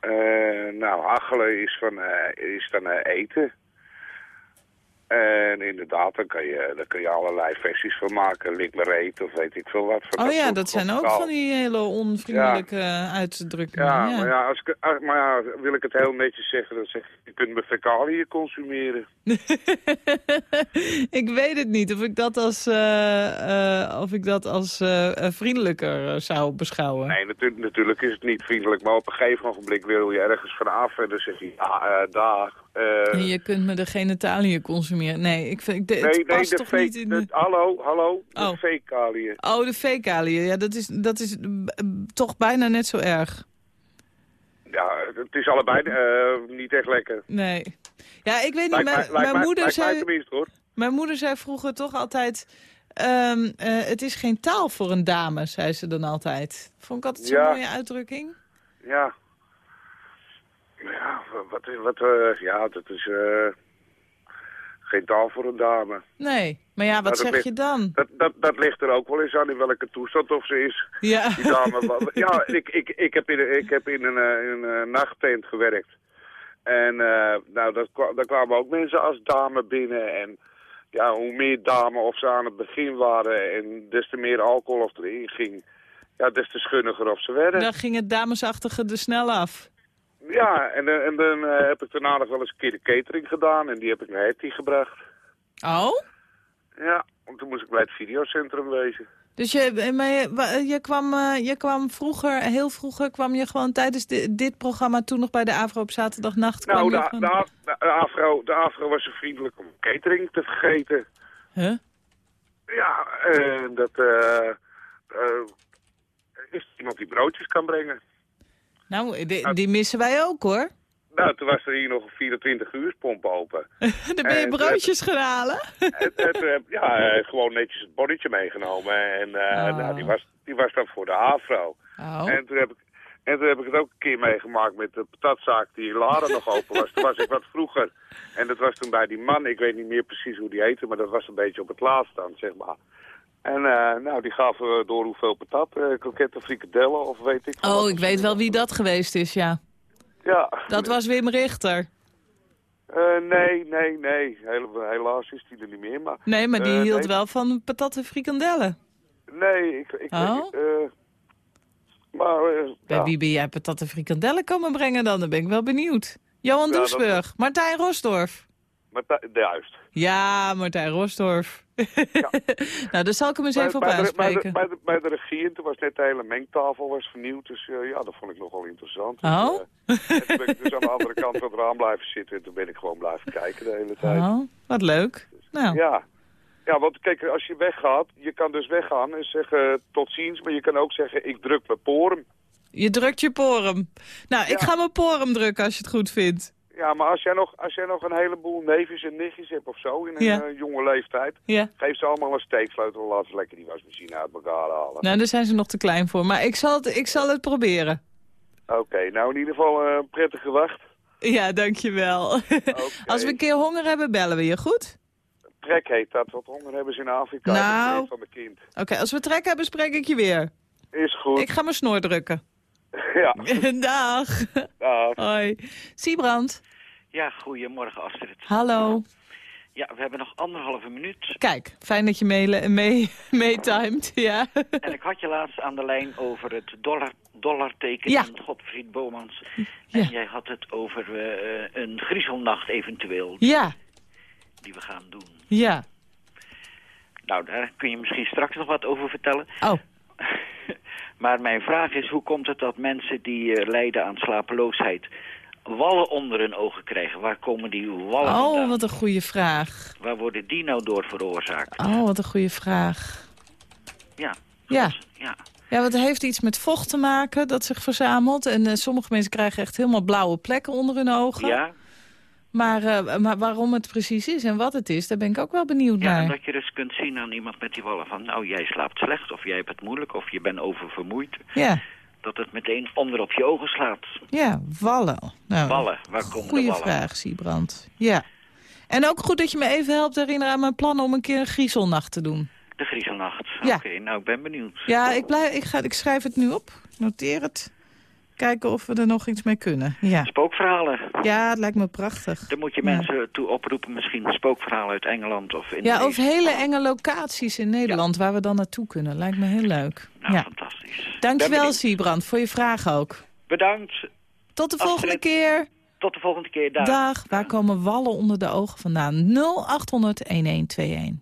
Eh, nou, Achelen is, van, eh, is dan eh, eten. En inderdaad, daar kan, je, daar kun je allerlei versies van maken. Lik me reet of weet ik veel wat. Van Oh ja, dat zijn ook van die hele onvriendelijke uitdrukkingen. Ja, Ja, Maar, ja, als ik, ah, maar ja, wil ik het heel netjes zeggen, dan zeg ik, je kunt me fecaliën consumeren. ik weet het niet of ik dat als, eh, eh, of ik dat als eh, eh, vriendelijker eh, zou beschouwen. Nee, natuurlijk, natuurlijk is het niet vriendelijk, maar op een gegeven ogenblik wil je ergens vanaf en dan zeg je, ja, eh, eh, je kunt me de genitaliën consumeren. Nee, ik vind, de, het nee, nee, past de toch niet in de... de- hallo, hallo, de Oh. fecaliën. Oh, de fecaliën. Ja, dat is, dat is b- toch bijna net zo erg. Ja, het is allebei eh, niet echt lekker. Nee. Ja, ik weet niet. Lijkt Mijn, moeder zei... hoor. Mijn moeder zei vroeger toch altijd... ehm, eh, het is geen taal voor een dame, zei ze dan altijd. Vond ik altijd zo'n Ja. mooie uitdrukking. Ja. Ja, wat, wat, eh, ja, dat is eh, geen taal voor een dame. Nee, maar ja, wat dat zeg ligt- je dan? Dat, dat, dat ligt er ook wel eens aan in welke toestand of ze is. Ja. Die dame. wa- ja, ik, ik, ik heb in, ik heb in een, eh, in een nachttent gewerkt. En eh, nou, dat, daar kwamen ook mensen als dame binnen. En ja, hoe meer dame of ze aan het begin waren en des te meer alcohol of erin ging, ja, des te schunniger of ze werden. Dan ging het damesachtige er snel af. Ja, en, eh, en dan eh, heb ik daarna nog wel eens een keer de catering gedaan en die heb ik naar Hetty gebracht. Oh? Ja, want toen moest ik bij het videocentrum wezen. Dus je, maar je, je, kwam, eh, je kwam vroeger, heel vroeger, kwam je gewoon tijdens di- dit programma toen nog bij de Avro op zaterdagnacht? Nou, de, gewoon- de, af- de, afro, de afro was zo vriendelijk om catering te vergeten. Huh? Ja, en dat eh, eh, is iemand die broodjes kan brengen. Nou, die, die missen wij ook hoor. Nou, toen was er hier nog een 24 uur pomp open. Dan ben je toen broodjes gaan halen. En, en toen heb ja, eh, gewoon netjes het bonnetje meegenomen. En eh, Oh. nou, die, was, die was dan voor de afro. Oh. En toen heb ik... En toen heb ik het ook een keer meegemaakt met de patatzaak die in Laren nog open was. Toen was ik wat vroeger. En dat was toen bij die man, ik weet niet meer precies hoe die heette, maar dat was een beetje op het laatst dan, zeg maar. En eh, nou, die gaven door hoeveel patat, eh kroketten, frikadellen of weet ik Oh, ik weet wel wie dat geweest is, ja. Ja. Dat was Wim Richter. Eh, nee, nee, nee. Hel- helaas is die er niet meer. Maar, Nee, maar die hield nee, wel van patat en frikandellen. Nee, ik, ik Oh? maar Bij ja. wie ben jij patat en frikandellen komen brengen dan? Dan ben ik wel benieuwd. Johan Ja, dat- Doesburg, Martijn Rosdorf. Ta- juist. Ja, Martijn Rosdorf. nou, daar zal ik hem eens Bij- even op bij aanspreken. Bij de, bij, de, bij de regie, en toen was net de hele mengtafel was vernieuwd. Dus eh, ja, dat vond ik nogal interessant. Dus, Oh? en toen ben ik dus aan de andere kant van het raam blijven zitten. En toen ben ik gewoon blijven kijken de hele tijd. Oh, wat leuk. Nou, Ja. Ja, want kijk, als je weggaat, je kan dus weggaan en zeggen tot ziens. Maar je kan ook zeggen, ik druk mijn poren. je drukt je porum. Nou, ik Ja. ga mijn porum drukken als je het goed vindt. Ja, maar als jij nog, als jij nog een heleboel neefjes en nichtjes hebt of zo in een Ja. eh, jonge leeftijd, Ja. geef ze allemaal een steeksleutel en laat ze lekker die wasmachine uit elkaar halen. Nou, daar zijn ze nog te klein voor. Maar ik zal het, ik zal het proberen. Oké, nou in ieder geval een prettige wacht. Ja, dankjewel. Als we een keer honger hebben, bellen we je, goed? Trek heet dat, wat honger hebben ze in Afrika. Nou. Van mijn kind. Oké, als we trek hebben, spreek ik je weer. Is goed. Ik ga mijn snor drukken. Ja. Dag. Dag. Hoi. Siebrand. Ja, goedemorgen Astrid. Hallo. Ja, we hebben nog anderhalve minuut. Kijk, fijn dat je meele- mee, meetimed, ja. En ik had je laatst aan de lijn over het dollar, dollarteken Ja. van Godfried Bomans. En jij had het over eh, een griezelnacht eventueel Ja, die we gaan doen. ja. Nou, daar kun je misschien straks nog wat over vertellen. Oh. Maar mijn vraag is, hoe komt het dat mensen die eh, lijden aan slapeloosheid... wallen onder hun ogen krijgen? Waar komen die wallen Oh, vandaan? wat een goede vraag. Waar worden die nou door veroorzaakt? Oh, wat een goede vraag. Ja, Ja. ja. Ja, want het heeft iets met vocht te maken dat zich verzamelt. En eh, sommige mensen krijgen echt helemaal blauwe plekken onder hun ogen. Ja, Maar, eh, maar waarom het precies is en wat het is, daar ben ik ook wel benieuwd Ja, naar. en dat je dus kunt zien aan iemand met die wallen van... nou, jij slaapt slecht, of jij hebt het moeilijk, of je bent oververmoeid. Ja, Dat het meteen onder op je ogen slaat. ja, wallen. Nou, Wallen, waar komen de Goeie wallen? vraag, Siebrand. Ja. En ook goed dat je me even helpt herinneren aan mijn plan om een keer een griezelnacht te doen. De griezelnacht. Ja. Oké, nou, ik ben benieuwd. Ja, ik, blijf, ik, ga, ik schrijf het nu op. Noteer het. Kijken of we er nog iets mee kunnen. Ja, Spookverhalen. ja het lijkt me prachtig. Daar moet je Ja. mensen toe oproepen, misschien spookverhalen uit Engeland of Ja, Indonesië. of hele enge locaties in Nederland waar we dan naartoe kunnen. Lijkt me heel leuk. Nou, ja. fantastisch. Dankjewel. Siebrand, voor je vraag ook. Bedankt. Tot de volgende keer. Tot de volgende keer. Dag. Dag. Waar komen wallen onder de ogen vandaan? 0800 1121.